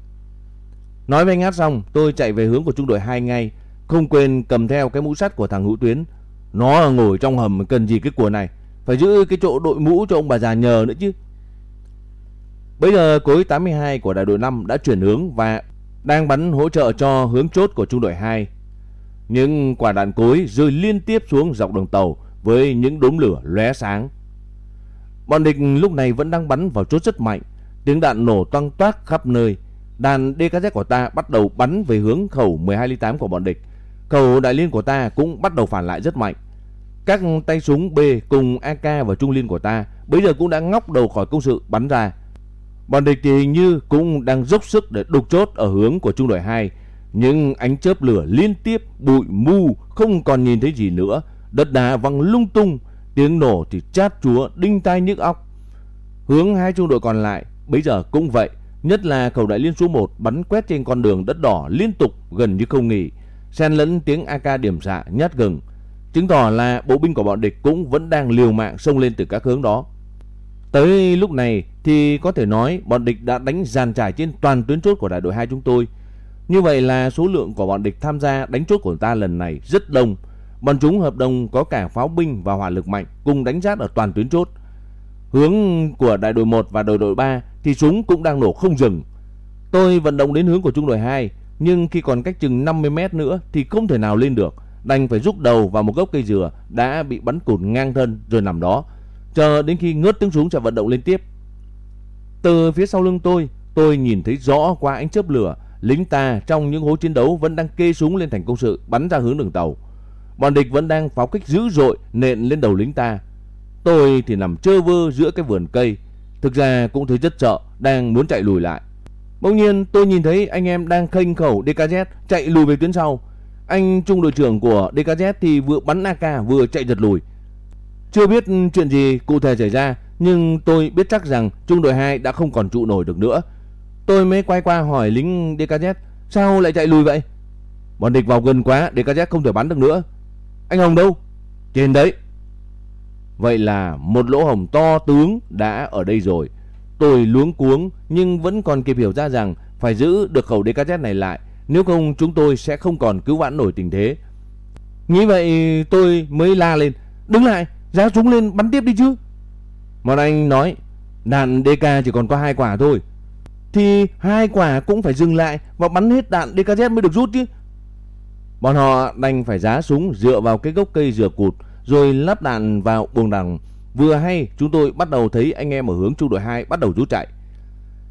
Nói với anh hát xong, tôi chạy về hướng của trung đội 2 ngay, Không quên cầm theo cái mũ sắt của thằng Hữu Tuyến. Nó ngồi trong hầm cần gì cái của này phải giữ cái chỗ đội mũ cho ông bà già nhờ nữa chứ. Bây giờ cối 82 của đại đội 5 đã chuyển hướng và đang bắn hỗ trợ cho hướng chốt của trung đội 2. Những quả đạn cối rơi liên tiếp xuống dọc đường tàu với những đốm lửa lóe sáng. Bọn địch lúc này vẫn đang bắn vào chốt rất mạnh, tiếng đạn nổ toang toác khắp nơi. Đàn DKZ của ta bắt đầu bắn về hướng khẩu 12 ly 8 của bọn địch. Khẩu đại liên của ta cũng bắt đầu phản lại rất mạnh. Các tay súng B cùng AK và trung liên của ta bây giờ cũng đã ngóc đầu khỏi công sự bắn ra. Bọn địch thì hình như cũng đang dốc sức để đục chốt ở hướng của trung đội 2. Nhưng ánh chớp lửa liên tiếp, bụi mù, không còn nhìn thấy gì nữa. Đất đá văng lung tung, tiếng nổ thì chát chúa, đinh tai nhức óc. Hướng hai trung đội còn lại, bây giờ cũng vậy. Nhất là khẩu đại liên số 1 bắn quét trên con đường đất đỏ liên tục gần như không nghỉ. xen lẫn tiếng AK điểm xạ nhát gừng, chứng tỏ là bộ binh của bọn địch cũng vẫn đang liều mạng xông lên từ các hướng đó. Tới lúc này thì có thể nói bọn địch đã đánh dàn trải trên toàn tuyến chốt của đại đội 2 chúng tôi. Như vậy là số lượng của bọn địch tham gia đánh chốt của ta lần này rất đông. Bọn chúng hợp đồng có cả pháo binh và hỏa lực mạnh cùng đánh giáp ở toàn tuyến chốt. Hướng của đại đội 1 và đội đội 3 thì súng cũng đang nổ không dừng. Tôi vận động đến hướng của trung đội 2 nhưng khi còn cách chừng 50 mét nữa thì không thể nào lên được. Đành phải rút đầu vào một gốc cây dừa đã bị bắn cụt ngang thân rồi nằm đó. Chờ đến khi ngớt tiếng súng sẽ vận động lên tiếp. Từ phía sau lưng tôi, tôi nhìn thấy rõ qua ánh chớp lửa, lính ta trong những hố chiến đấu vẫn đang kê súng lên thành công sự bắn ra hướng đường tàu. Bọn địch vẫn đang pháo kích dữ dội nện lên đầu lính ta. Tôi thì nằm trơ vơ giữa cái vườn cây, thực ra cũng thấy rất sợ, đang muốn chạy lùi lại. Bỗng nhiên tôi nhìn thấy anh em đang khênh khẩu DKZ chạy lùi về tuyến sau. Anh trung đội trưởng của DKZ thì vừa bắn AK vừa chạy giật lùi. Chưa biết chuyện gì cụ thể xảy ra, nhưng tôi biết chắc rằng trung đội 2 đã không còn trụ nổi được nữa. Tôi mới quay qua hỏi lính DKZ, sao lại chạy lùi vậy? Bọn địch vào gần quá, DKZ không thể bắn được nữa. Anh Hồng đâu? Trên đấy. Vậy là một lỗ hồng to tướng đã ở đây rồi. Tôi luống cuống nhưng vẫn còn kịp hiểu ra rằng phải giữ được khẩu DKZ này lại, nếu không chúng tôi sẽ không còn cứu vãn nổi tình thế. Nghĩ vậy tôi mới la lên, đứng lại, giá súng lên bắn tiếp đi chứ. Một anh nói, đạn DK chỉ còn có hai quả thôi. Thì hai quả cũng phải dừng lại và bắn hết đạn DKZ mới được rút chứ. Bọn họ đành phải giá súng dựa vào cái gốc cây dừa cụt rồi lắp đạn vào buồng đằng. Vừa hay chúng tôi bắt đầu thấy anh em ở hướng trung đội 2 bắt đầu rút chạy.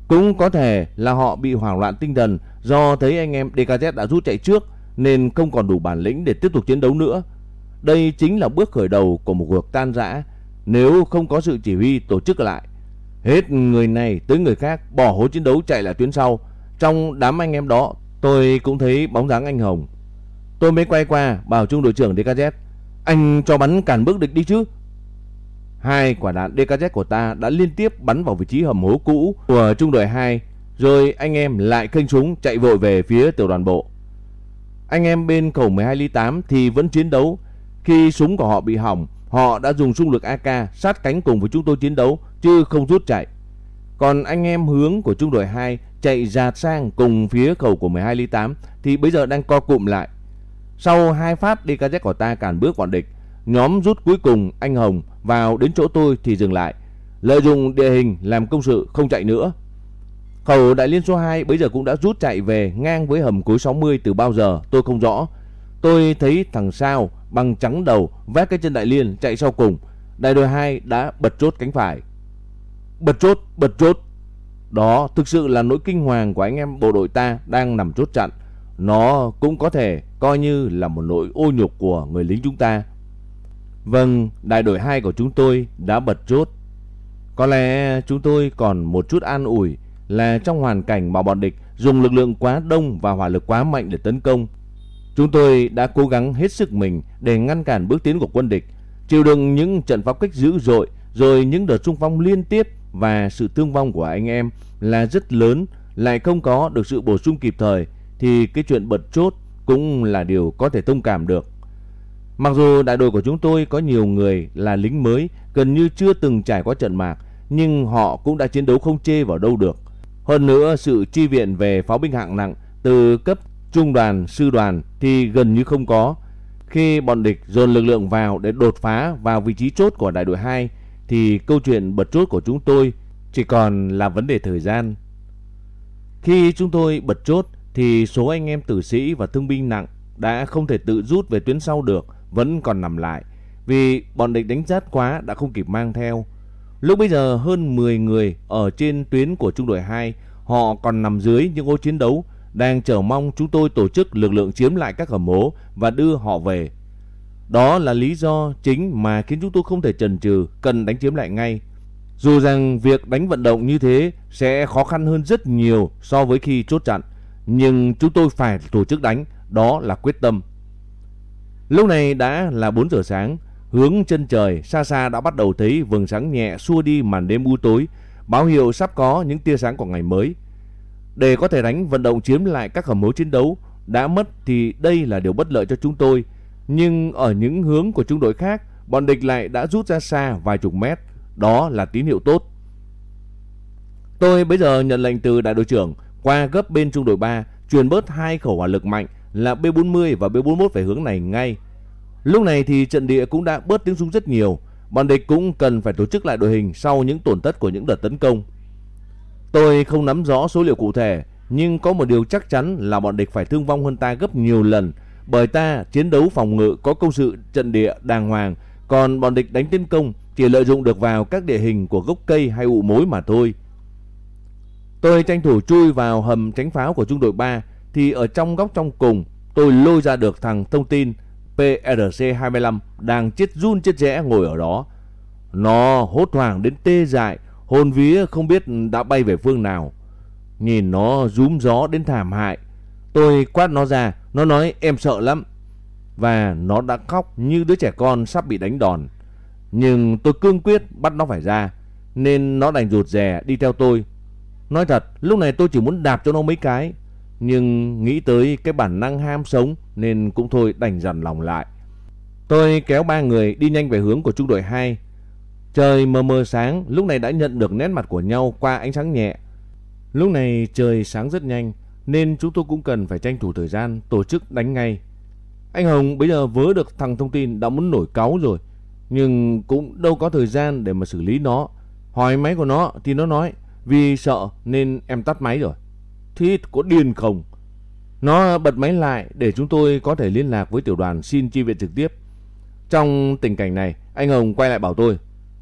Cũng có thể là họ bị hoảng loạn tinh thần do thấy anh em DKZ đã rút chạy trước, nên không còn đủ bản lĩnh để tiếp tục chiến đấu nữa. Đây chính là bước khởi đầu của một cuộc tan rã, nếu không có sự chỉ huy tổ chức lại. Hết người này tới người khác, bỏ hố chiến đấu chạy lại tuyến sau. Trong đám anh em đó, tôi cũng thấy bóng dáng anh Hồng. Tôi mới quay qua, bảo trung đội trưởng DKZ Anh cho bắn cản bước địch đi chứ Hai quả đạn DKZ của ta đã liên tiếp bắn vào vị trí hầm hố cũ của trung đội 2 rồi anh em lại khênh súng chạy vội về phía tiểu đoàn bộ. Anh em bên khẩu 12 ly 8 thì vẫn chiến đấu. Khi súng của họ bị hỏng Họ đã dùng xung lực AK sát cánh cùng với chúng tôi chiến đấu chứ không rút chạy. Còn anh em hướng của trung đội 2 chạy dạt sang cùng phía khẩu của 12 ly 8 thì bây giờ đang co cụm lại. Sau hai phát DKZ của ta cản bước bọn địch, nhóm rút cuối cùng anh Hồng vào đến chỗ tôi thì dừng lại, lợi dụng địa hình làm công sự không chạy nữa. Khẩu đại liên số 2 bây giờ cũng đã rút chạy về ngang với hầm cối 60 từ bao giờ tôi không rõ. Tôi thấy thằng Sao bằng trắng đầu vác cái chân đại liên chạy sau cùng. Đại đội 2 đã bật chốt cánh phải. Bật chốt, bật chốt. Đó thực sự là nỗi kinh hoàng của anh em bộ đội ta đang nằm chốt chặn. Nó cũng có thể coi như là một nỗi ô nhục của người lính chúng ta. Vâng, đại đội 2 của chúng tôi đã bật chốt. Có lẽ chúng tôi còn một chút an ủi là trong hoàn cảnh mà bọn địch dùng lực lượng quá đông và hỏa lực quá mạnh để tấn công. Chúng tôi đã cố gắng hết sức mình để ngăn cản bước tiến của quân địch, chịu đựng những trận pháo kích dữ dội, rồi những đợt xung phong liên tiếp và sự thương vong của anh em là rất lớn, lại không có được sự bổ sung kịp thời thì cái chuyện bật chốt cũng là điều có thể thông cảm được. Mặc dù đại đội của chúng tôi có nhiều người là lính mới, gần như chưa từng trải qua trận mạc, nhưng họ cũng đã chiến đấu không chê vào đâu được. Hơn nữa, sự chi viện về pháo binh hạng nặng từ cấp trung đoàn, sư đoàn thì gần như không có. Khi bọn địch dồn lực lượng vào để đột phá vào vị trí chốt của đại đội 2 thì câu chuyện bật chốt của chúng tôi chỉ còn là vấn đề thời gian. Khi chúng tôi bật chốt thì số anh em tử sĩ và thương binh nặng đã không thể tự rút về tuyến sau được, vẫn còn nằm lại, vì bọn địch đánh rát quá đã không kịp mang theo. Lúc bây giờ hơn 10 người ở trên tuyến của trung đội 2, họ còn nằm dưới những ô chiến đấu, đang chờ mong chúng tôi tổ chức lực lượng chiếm lại các hầm mố và đưa họ về. Đó là lý do chính mà khiến chúng tôi không thể chần chừ cần đánh chiếm lại ngay. Dù rằng việc đánh vận động như thế sẽ khó khăn hơn rất nhiều so với khi chốt chặn, nhưng chúng tôi phải tổ chức đánh, đó là quyết tâm. Lúc này đã là 4 giờ sáng, hướng chân trời xa xa đã bắt đầu thấy vầng sáng nhẹ xua đi màn đêm u tối, báo hiệu sắp có những tia sáng của ngày mới. Để có thể đánh vận động chiếm lại các hầm mố chiến đấu, đã mất thì đây là điều bất lợi cho chúng tôi. Nhưng ở những hướng của trung đội khác, bọn địch lại đã rút ra xa vài chục mét. Đó là tín hiệu tốt. Tôi bây giờ nhận lệnh từ đại đội trưởng qua gấp bên trung đội 3 truyền bớt hai khẩu hỏa lực mạnh là B40 và B41 về hướng này ngay. Lúc này thì trận địa cũng đã bớt tiếng súng rất nhiều. Bọn địch cũng cần phải tổ chức lại đội hình sau những tổn thất của những đợt tấn công. Tôi không nắm rõ số liệu cụ thể, nhưng có một điều chắc chắn là bọn địch phải thương vong hơn ta gấp nhiều lần, bởi ta chiến đấu phòng ngự có công sự trận địa đàng hoàng, còn bọn địch đánh tiến công chỉ lợi dụng được vào các địa hình của gốc cây hay ụ mối mà thôi. Tôi tranh thủ chui vào hầm tránh pháo của trung đội 3 thì ở trong góc trong cùng tôi lôi ra được thằng thông tin PRC-25 đang chết run chết rẽ ngồi ở đó. Nó hốt hoảng đến tê dại, hồn vía không biết đã bay về phương nào. Nhìn nó rúm gió đến thảm hại. Tôi quát nó ra, nó nói em sợ lắm. Và nó đã khóc như đứa trẻ con sắp bị đánh đòn. Nhưng tôi cương quyết bắt nó phải ra. Nên nó đành rụt rè đi theo tôi. Nói thật, lúc này tôi chỉ muốn đạp cho nó mấy cái. Nhưng nghĩ tới cái bản năng ham sống nên cũng thôi đành dằn lòng lại. Tôi kéo ba người đi nhanh về hướng của trung đội 2. Trời mờ mờ sáng, lúc này đã nhận được nét mặt của nhau qua ánh sáng nhẹ. Lúc này trời sáng rất nhanh, nên chúng tôi cũng cần phải tranh thủ thời gian tổ chức đánh ngay. Anh Hồng bây giờ vớ được thằng thông tin đã muốn nổi cáu rồi, nhưng cũng đâu có thời gian để mà xử lý nó. Hỏi máy của nó thì nó nói vì sợ nên em tắt máy rồi. Thít có điên không? Nó bật máy lại để chúng tôi có thể liên lạc với tiểu đoàn xin chi viện trực tiếp. Trong tình cảnh này, anh Hồng quay lại bảo tôi.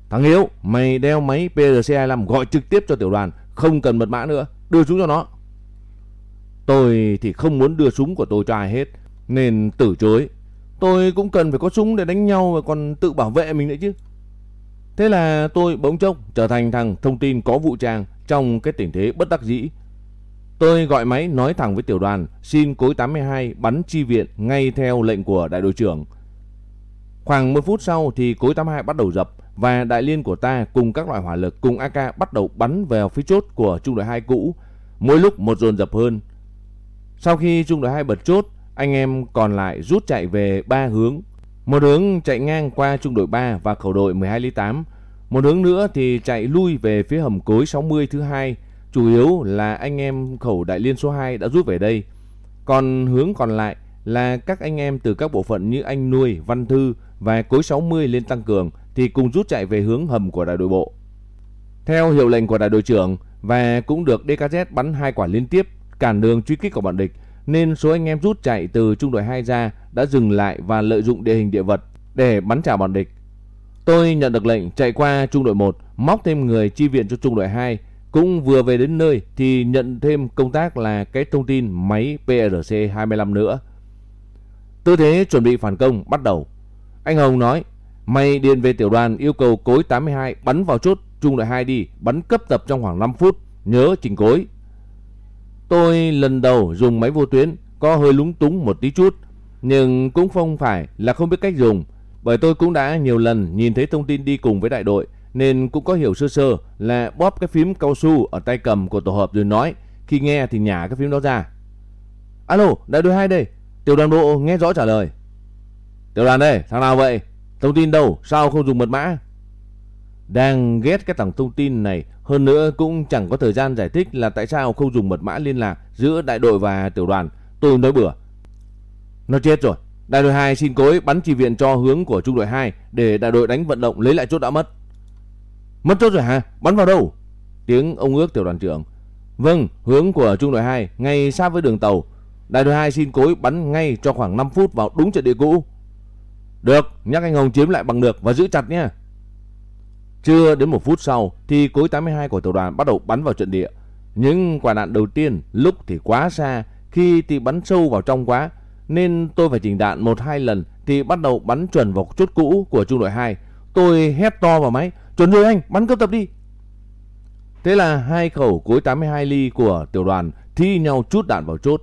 Thằng Hiếu, mày đeo máy PRC-25 gọi trực tiếp cho tiểu đoàn, không cần mật mã nữa, đưa súng cho nó. Tôi thì không muốn đưa súng của tôi cho ai hết, nên từ chối. Tôi cũng cần phải có súng để đánh nhau và còn tự bảo vệ mình nữa chứ. Thế là tôi bỗng chốc trở thành thằng thông tin có vũ trang trong cái tình thế bất đắc dĩ. Tôi gọi máy nói thẳng với tiểu đoàn xin cối 82 bắn chi viện ngay theo lệnh của đại đội trưởng. Khoảng một phút sau thì cối 82 bắt đầu dập và đại liên của ta cùng các loại hỏa lực cùng AK bắt đầu bắn vào phía chốt của trung đội 2 cũ, mỗi lúc một dồn dập hơn. Sau khi trung đội 2 bật chốt, anh em còn lại rút chạy về ba hướng. Một hướng chạy ngang qua trung đội 3 và khẩu đội 12 ly 8, một hướng nữa thì chạy lui về phía hầm cối 60 thứ hai, chủ yếu là anh em khẩu đại liên số 2 đã rút về đây. Còn hướng còn lại là các anh em từ các bộ phận như anh nuôi, văn thư và cối 60 lên tăng cường thì cùng rút chạy về hướng hầm của đại đội bộ. Theo hiệu lệnh của đại đội trưởng và cũng được DKZ bắn hai quả liên tiếp cản đường truy kích của bọn địch nên số anh em rút chạy từ trung đội 2 ra đã dừng lại và lợi dụng địa hình địa vật để bắn trả bọn địch. Tôi nhận được lệnh chạy qua trung đội 1, móc thêm người chi viện cho trung đội 2, cũng vừa về đến nơi thì nhận thêm công tác là cái thông tin máy PRC-25 nữa. Tư thế chuẩn bị phản công bắt đầu. Anh Hồng nói Mày điện về tiểu đoàn yêu cầu cối 82 bắn vào chốt trung đội 2 đi, bắn cấp tập trong khoảng 5 phút, nhớ chỉnh cối. Tôi lần đầu dùng máy vô tuyến, có hơi lúng túng một tí chút, nhưng cũng không phải là không biết cách dùng, bởi tôi cũng đã nhiều lần nhìn thấy thông tin đi cùng với đại đội, nên cũng có hiểu sơ sơ là bóp cái phím cao su ở tay cầm của tổ hợp rồi nói, khi nghe thì nhả cái phím đó ra. Alo, đại đội 2 đây, tiểu đoàn bộ nghe rõ trả lời. Tiểu đoàn đây, thằng nào vậy? Thông tin đâu? Sao không dùng mật mã? Đang ghét cái thằng thông tin này, hơn nữa cũng chẳng có thời gian giải thích là tại sao không dùng mật mã liên lạc giữa đại đội và tiểu đoàn. Tôi nói bừa. Nó chết rồi. Đại đội 2 xin cối bắn chỉ viện cho hướng của trung đội 2 để đại đội đánh vận động lấy lại chốt đã mất. Mất chốt rồi hả? Bắn vào đâu? Tiếng ông ước tiểu đoàn trưởng. Vâng, hướng của trung đội 2 ngay sát với đường tàu. Đại đội 2 xin cối bắn ngay cho khoảng 5 phút vào đúng trận địa cũ. Được, nhắc anh Hồng chiếm lại bằng được và giữ chặt nhé. Chưa đến một phút sau thì cối 82 của tiểu đoàn bắt đầu bắn vào trận địa. Những quả đạn đầu tiên lúc thì quá xa, khi thì bắn sâu vào trong quá, nên tôi phải chỉnh đạn một hai lần thì bắt đầu bắn chuẩn vào chốt cũ của trung đội 2. Tôi hét to vào máy, chuẩn rồi anh, bắn cấp tập đi. Thế là hai khẩu cối 82 ly của tiểu đoàn thi nhau chút đạn vào chốt.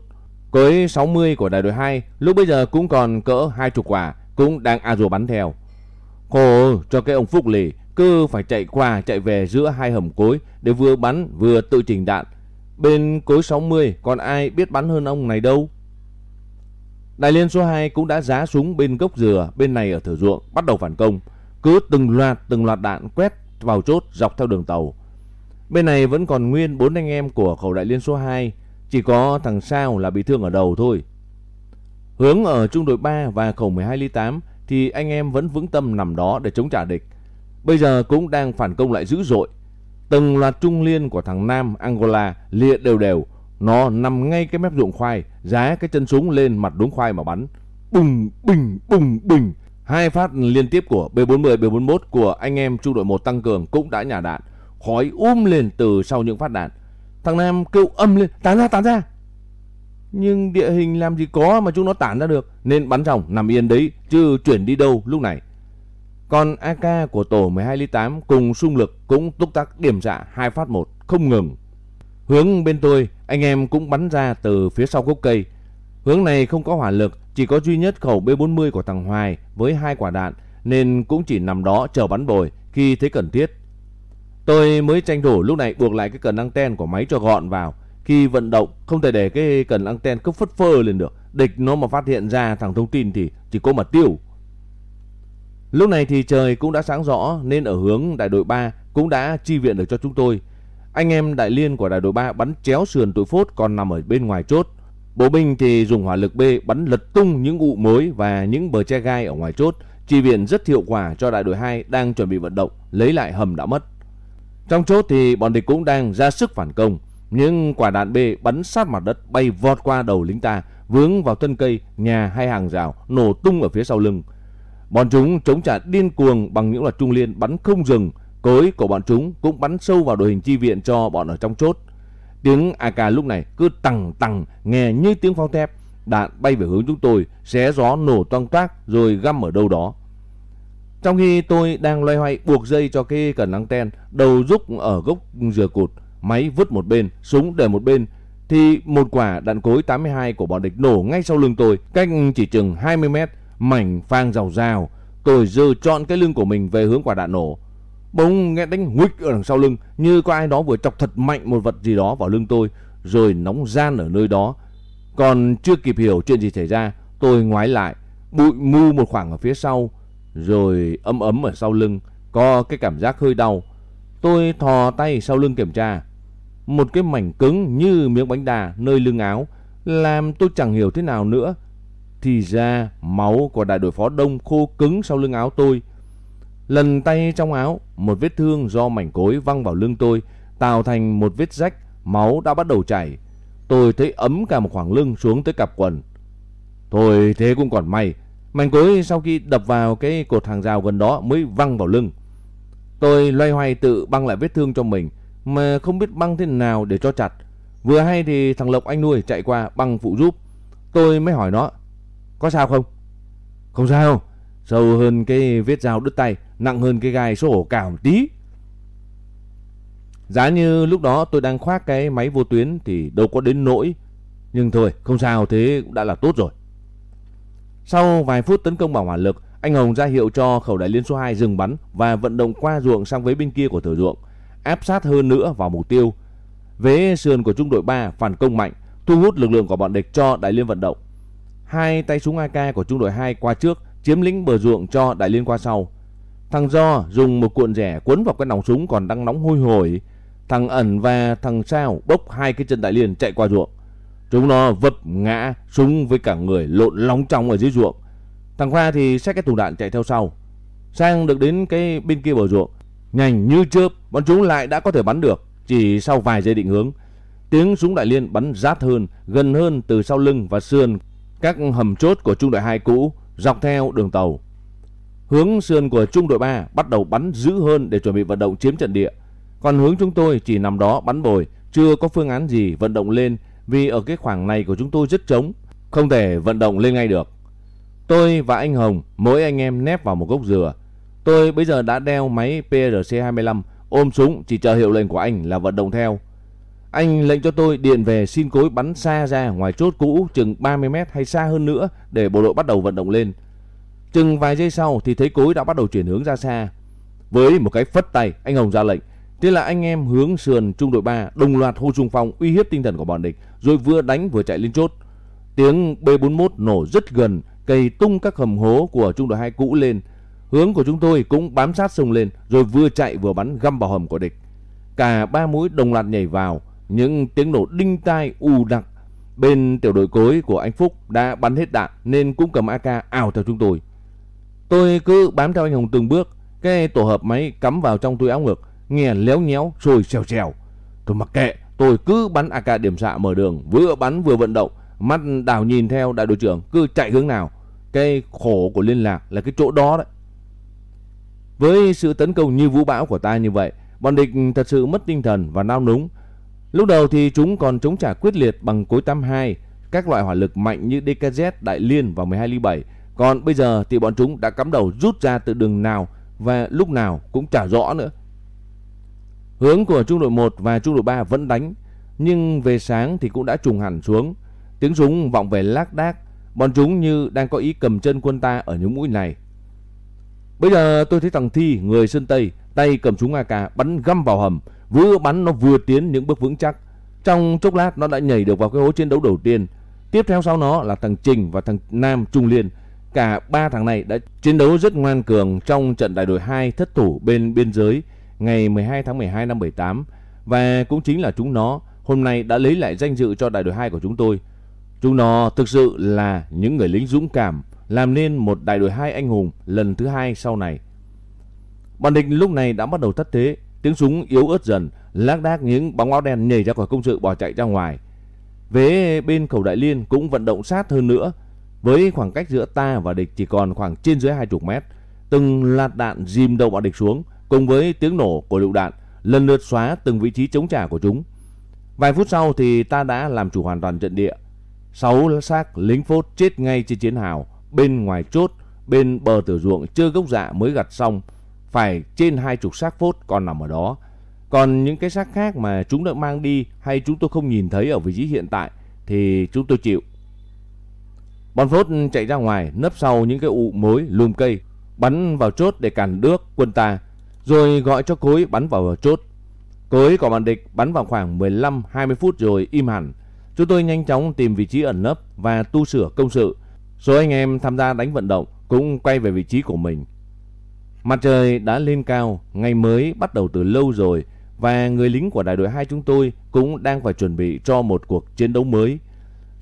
Cối 60 của đại đội 2 lúc bây giờ cũng còn cỡ hai chục quả cũng đang a rùa bắn theo. Khổ cho cái ông Phúc lì cứ phải chạy qua chạy về giữa hai hầm cối để vừa bắn vừa tự chỉnh đạn. Bên cối 60 còn ai biết bắn hơn ông này đâu. Đại liên số 2 cũng đã giá súng bên gốc dừa bên này ở thử ruộng bắt đầu phản công. Cứ từng loạt từng loạt đạn quét vào chốt dọc theo đường tàu. Bên này vẫn còn nguyên bốn anh em của khẩu đại liên số 2, chỉ có thằng Sao là bị thương ở đầu thôi. Hướng ở trung đội 3 và khẩu 12 ly 8 thì anh em vẫn vững tâm nằm đó để chống trả địch. Bây giờ cũng đang phản công lại dữ dội. Từng loạt trung liên của thằng Nam Angola lịa đều đều. Nó nằm ngay cái mép ruộng khoai, giá cái chân súng lên mặt đống khoai mà bắn. Bùng, bình, bùng, bình. Hai phát liên tiếp của B40, B41 của anh em trung đội 1 tăng cường cũng đã nhả đạn. Khói um lên từ sau những phát đạn. Thằng Nam kêu âm lên, tán ra, tán ra. Nhưng địa hình làm gì có mà chúng nó tản ra được Nên bắn ròng nằm yên đấy Chứ chuyển đi đâu lúc này Còn AK của tổ 12 ly 8 Cùng xung lực cũng túc tắc điểm dạ hai phát một không ngừng Hướng bên tôi Anh em cũng bắn ra từ phía sau gốc cây Hướng này không có hỏa lực chỉ có duy nhất khẩu B40 của thằng Hoài Với hai quả đạn, Nên cũng chỉ nằm đó chờ bắn bồi Khi thấy cần thiết Tôi mới tranh thủ lúc này buộc lại cái cần anten của máy cho gọn vào khi vận động, không thể để cái cần anten cứ phất phơ lên được. Địch nó mà phát hiện ra thằng thông tin thì chỉ có mà tiêu. Lúc này thì trời cũng đã sáng rõ, nên ở hướng đại đội 3 cũng đã chi viện được cho chúng tôi. Anh em đại liên của đại đội 3 bắn chéo sườn tụi phốt còn nằm ở bên ngoài chốt. Bộ binh thì dùng hỏa lực B bắn lật tung những ụ mối và những bờ che gai ở ngoài chốt. Chi viện rất hiệu quả cho đại đội 2 đang chuẩn bị vận động lấy lại hầm đã mất. Trong chốt thì bọn địch cũng đang ra sức phản công. Nhưng quả đạn B bắn sát mặt đất bay vọt qua đầu lính ta, vướng vào thân cây, nhà hay hàng rào, nổ tung ở phía sau lưng. Bọn chúng chống trả điên cuồng bằng những loạt trung liên bắn không dừng, cối của bọn chúng cũng bắn sâu vào đội hình chi viện cho bọn ở trong chốt. Tiếng AK lúc này cứ tằng tằng nghe như tiếng pháo thép, đạn bay về hướng chúng tôi, xé gió nổ toang toác rồi găm ở đâu đó. Trong khi tôi đang loay hoay buộc dây cho cái cần anten, đầu rúc ở gốc dừa cột máy vứt một bên, súng để một bên thì một quả đạn cối 82 của bọn địch nổ ngay sau lưng tôi, cách chỉ chừng 20 mét, mảnh phang rào rào. Tôi dơ trọn cái lưng của mình về hướng quả đạn nổ. Bỗng nghe đánh huých ở đằng sau lưng như có ai đó vừa chọc thật mạnh một vật gì đó vào lưng tôi, rồi nóng gian ở nơi đó. Còn chưa kịp hiểu chuyện gì xảy ra, tôi ngoái lại, bụi mù một khoảng ở phía sau, rồi ấm ấm ở sau lưng, có cái cảm giác hơi đau. Tôi thò tay sau lưng kiểm tra, một cái mảnh cứng như miếng bánh đà nơi lưng áo, làm tôi chẳng hiểu thế nào nữa. Thì ra máu của đại đội phó đông khô cứng sau lưng áo tôi. Lần tay trong áo, một vết thương do mảnh cối văng vào lưng tôi, tạo thành một vết rách, máu đã bắt đầu chảy. Tôi thấy ấm cả một khoảng lưng xuống tới cặp quần. Thôi thế cũng còn may, mảnh cối sau khi đập vào cái cột hàng rào gần đó mới văng vào lưng. Tôi loay hoay tự băng lại vết thương cho mình, mà không biết băng thế nào để cho chặt. Vừa hay thì thằng Lộc anh nuôi chạy qua băng phụ giúp. Tôi mới hỏi nó, có sao không? Không sao, sâu hơn cái vết dao đứt tay, nặng hơn cái gai số hổ cào một tí. Giá như lúc đó tôi đang khoác cái máy vô tuyến thì đâu có đến nỗi. Nhưng thôi, không sao thế cũng đã là tốt rồi. Sau vài phút tấn công bằng hỏa lực, anh Hồng ra hiệu cho khẩu đại liên số 2 dừng bắn và vận động qua ruộng sang với bên kia của thửa ruộng áp sát hơn nữa vào mục tiêu. Vế sườn của trung đội 3 phản công mạnh, thu hút lực lượng của bọn địch cho Đại Liên vận động. Hai tay súng AK của trung đội 2 qua trước, chiếm lĩnh bờ ruộng cho Đại Liên qua sau. Thằng Do dùng một cuộn rẻ cuốn vào cái nòng súng còn đang nóng hôi hổi. Thằng Ẩn và thằng Sao bốc hai cái chân Đại Liên chạy qua ruộng. Chúng nó vấp ngã súng với cả người lộn lóng trong ở dưới ruộng. Thằng Khoa thì xách cái thùng đạn chạy theo sau. Sang được đến cái bên kia bờ ruộng Nhanh như chớp, bọn chúng lại đã có thể bắn được, chỉ sau vài giây định hướng. Tiếng súng đại liên bắn rát hơn, gần hơn từ sau lưng và sườn các hầm chốt của trung đội 2 cũ dọc theo đường tàu. Hướng sườn của trung đội 3 bắt đầu bắn dữ hơn để chuẩn bị vận động chiếm trận địa. Còn hướng chúng tôi chỉ nằm đó bắn bồi, chưa có phương án gì vận động lên vì ở cái khoảng này của chúng tôi rất trống, không thể vận động lên ngay được. Tôi và anh Hồng, mỗi anh em nép vào một gốc dừa, Tôi bây giờ đã đeo máy PRC-25, ôm súng chỉ chờ hiệu lệnh của anh là vận động theo. Anh lệnh cho tôi điện về xin cối bắn xa ra ngoài chốt cũ chừng 30 mét hay xa hơn nữa để bộ đội bắt đầu vận động lên. Chừng vài giây sau thì thấy cối đã bắt đầu chuyển hướng ra xa. Với một cái phất tay, anh Hồng ra lệnh. Thế là anh em hướng sườn trung đội 3 đồng loạt hô trung phong uy hiếp tinh thần của bọn địch rồi vừa đánh vừa chạy lên chốt. Tiếng B41 nổ rất gần, cây tung các hầm hố của trung đội 2 cũ lên. Hướng của chúng tôi cũng bám sát sông lên rồi vừa chạy vừa bắn găm vào hầm của địch. Cả ba mũi đồng loạt nhảy vào, những tiếng nổ đinh tai ù đặc. Bên tiểu đội cối của anh Phúc đã bắn hết đạn nên cũng cầm AK ảo theo chúng tôi. Tôi cứ bám theo anh Hùng từng bước, cái tổ hợp máy cắm vào trong túi áo ngực, nghe léo nhéo rồi trèo trèo. Tôi mặc kệ, tôi cứ bắn AK điểm xạ mở đường, vừa bắn vừa vận động, mắt đảo nhìn theo đại đội trưởng cứ chạy hướng nào. Cái khổ của liên lạc là cái chỗ đó đấy. Với sự tấn công như vũ bão của ta như vậy, bọn địch thật sự mất tinh thần và nao núng. Lúc đầu thì chúng còn chống trả quyết liệt bằng cối 82, các loại hỏa lực mạnh như DKZ, Đại Liên và 12 ly 7. Còn bây giờ thì bọn chúng đã cắm đầu rút ra từ đường nào và lúc nào cũng chả rõ nữa. Hướng của trung đội 1 và trung đội 3 vẫn đánh, nhưng về sáng thì cũng đã trùng hẳn xuống. Tiếng súng vọng về lác đác, bọn chúng như đang có ý cầm chân quân ta ở những mũi này. Bây giờ tôi thấy thằng Thi, người Sơn Tây, tay cầm súng AK bắn găm vào hầm, vừa bắn nó vừa tiến những bước vững chắc. Trong chốc lát nó đã nhảy được vào cái hố chiến đấu đầu tiên. Tiếp theo sau nó là thằng Trình và thằng Nam Trung Liên. Cả ba thằng này đã chiến đấu rất ngoan cường trong trận đại đội 2 thất thủ bên biên giới ngày 12 tháng 12 năm 78 và cũng chính là chúng nó hôm nay đã lấy lại danh dự cho đại đội 2 của chúng tôi. Chúng nó thực sự là những người lính dũng cảm làm nên một đại đội 2 anh hùng lần thứ hai sau này. Bọn địch lúc này đã bắt đầu thất thế, tiếng súng yếu ớt dần, lác đác những bóng áo đen nhảy ra khỏi công sự bỏ chạy ra ngoài. Vế bên cầu Đại Liên cũng vận động sát hơn nữa, với khoảng cách giữa ta và địch chỉ còn khoảng trên dưới 20 mét. Từng lạt đạn dìm đầu bọn địch xuống, cùng với tiếng nổ của lựu đạn lần lượt xóa từng vị trí chống trả của chúng. Vài phút sau thì ta đã làm chủ hoàn toàn trận địa. Sáu xác lính phốt chết ngay trên chiến hào, bên ngoài chốt, bên bờ tử ruộng chưa gốc dạ mới gặt xong, phải trên hai chục xác phốt còn nằm ở đó. Còn những cái xác khác mà chúng đã mang đi hay chúng tôi không nhìn thấy ở vị trí hiện tại thì chúng tôi chịu. Bọn phốt chạy ra ngoài nấp sau những cái ụ mối lùm cây, bắn vào chốt để cản đước quân ta, rồi gọi cho cối bắn vào chốt. Cối của bọn địch bắn vào khoảng 15-20 phút rồi im hẳn. Chúng tôi nhanh chóng tìm vị trí ẩn nấp và tu sửa công sự. Số anh em tham gia đánh vận động cũng quay về vị trí của mình. Mặt trời đã lên cao, ngày mới bắt đầu từ lâu rồi và người lính của đại đội 2 chúng tôi cũng đang phải chuẩn bị cho một cuộc chiến đấu mới.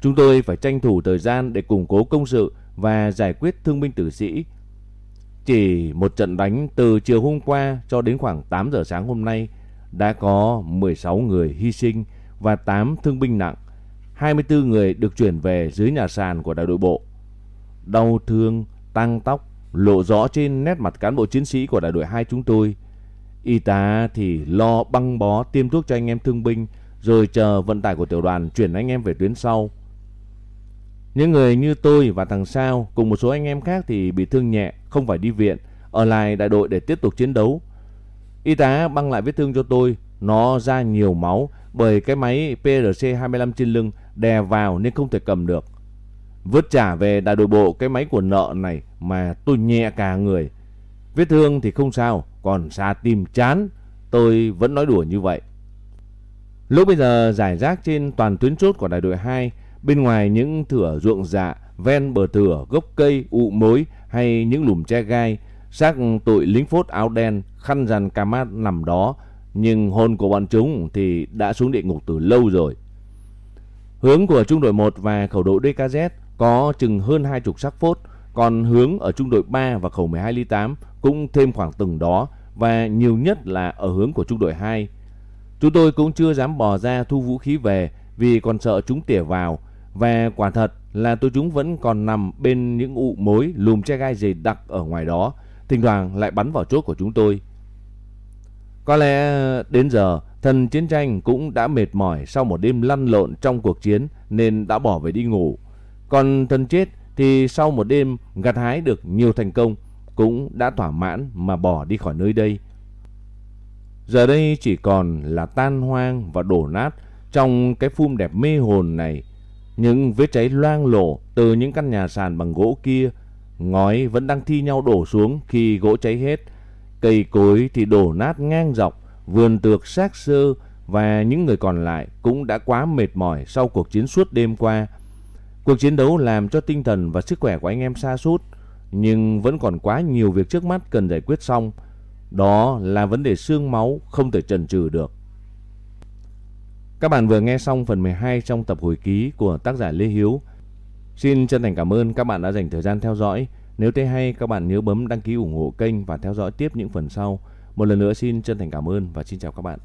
Chúng tôi phải tranh thủ thời gian để củng cố công sự và giải quyết thương binh tử sĩ. Chỉ một trận đánh từ chiều hôm qua cho đến khoảng 8 giờ sáng hôm nay đã có 16 người hy sinh và 8 thương binh nặng. 24 người được chuyển về dưới nhà sàn của đại đội bộ. Đau thương, tăng tóc lộ rõ trên nét mặt cán bộ chiến sĩ của đại đội 2 chúng tôi. Y tá thì lo băng bó tiêm thuốc cho anh em thương binh rồi chờ vận tải của tiểu đoàn chuyển anh em về tuyến sau. Những người như tôi và thằng Sao cùng một số anh em khác thì bị thương nhẹ, không phải đi viện, ở lại đại đội để tiếp tục chiến đấu. Y tá băng lại vết thương cho tôi, nó ra nhiều máu bởi cái máy PRC-25 trên lưng đè vào nên không thể cầm được. Vớt trả về đại đội bộ cái máy của nợ này mà tôi nhẹ cả người. Vết thương thì không sao, còn xa tim chán, tôi vẫn nói đùa như vậy. Lúc bây giờ giải rác trên toàn tuyến chốt của đại đội 2, bên ngoài những thửa ruộng dạ, ven bờ thửa, gốc cây, ụ mối hay những lùm tre gai, xác tội lính phốt áo đen, khăn rằn cà mát nằm đó, nhưng hồn của bọn chúng thì đã xuống địa ngục từ lâu rồi. Hướng của trung đội 1 và khẩu đội DKZ có chừng hơn hai chục xác phốt, còn hướng ở trung đội 3 và khẩu 12 ly 8 cũng thêm khoảng từng đó và nhiều nhất là ở hướng của trung đội 2. Chúng tôi cũng chưa dám bò ra thu vũ khí về vì còn sợ chúng tỉa vào và quả thật là tôi chúng vẫn còn nằm bên những ụ mối lùm che gai dày đặc ở ngoài đó, thỉnh thoảng lại bắn vào chốt của chúng tôi. Có lẽ ờ, đến giờ thần chiến tranh cũng đã mệt mỏi sau một đêm lăn lộn trong cuộc chiến nên đã bỏ về đi ngủ. Còn thần chết thì sau một đêm gặt hái được nhiều thành công cũng đã thỏa mãn mà bỏ đi khỏi nơi đây. Giờ đây chỉ còn là tan hoang và đổ nát trong cái phum đẹp mê hồn này. Những vết cháy loang lổ từ những căn nhà sàn bằng gỗ kia, ngói vẫn đang thi nhau đổ xuống khi gỗ cháy hết. Cây cối thì đổ nát ngang dọc, vườn tược xác sơ và những người còn lại cũng đã quá mệt mỏi sau cuộc chiến suốt đêm qua. Cuộc chiến đấu làm cho tinh thần và sức khỏe của anh em sa sút nhưng vẫn còn quá nhiều việc trước mắt cần giải quyết xong. Đó là vấn đề xương máu không thể chần chừ được. Các bạn vừa nghe xong phần 12 trong tập hồi ký của tác giả Lê Hiếu. Xin chân thành cảm ơn các bạn đã dành thời gian theo dõi. Nếu thấy hay, các bạn nhớ bấm đăng ký ủng hộ kênh và theo dõi tiếp những phần sau. Một lần nữa xin chân thành cảm ơn và xin chào các bạn.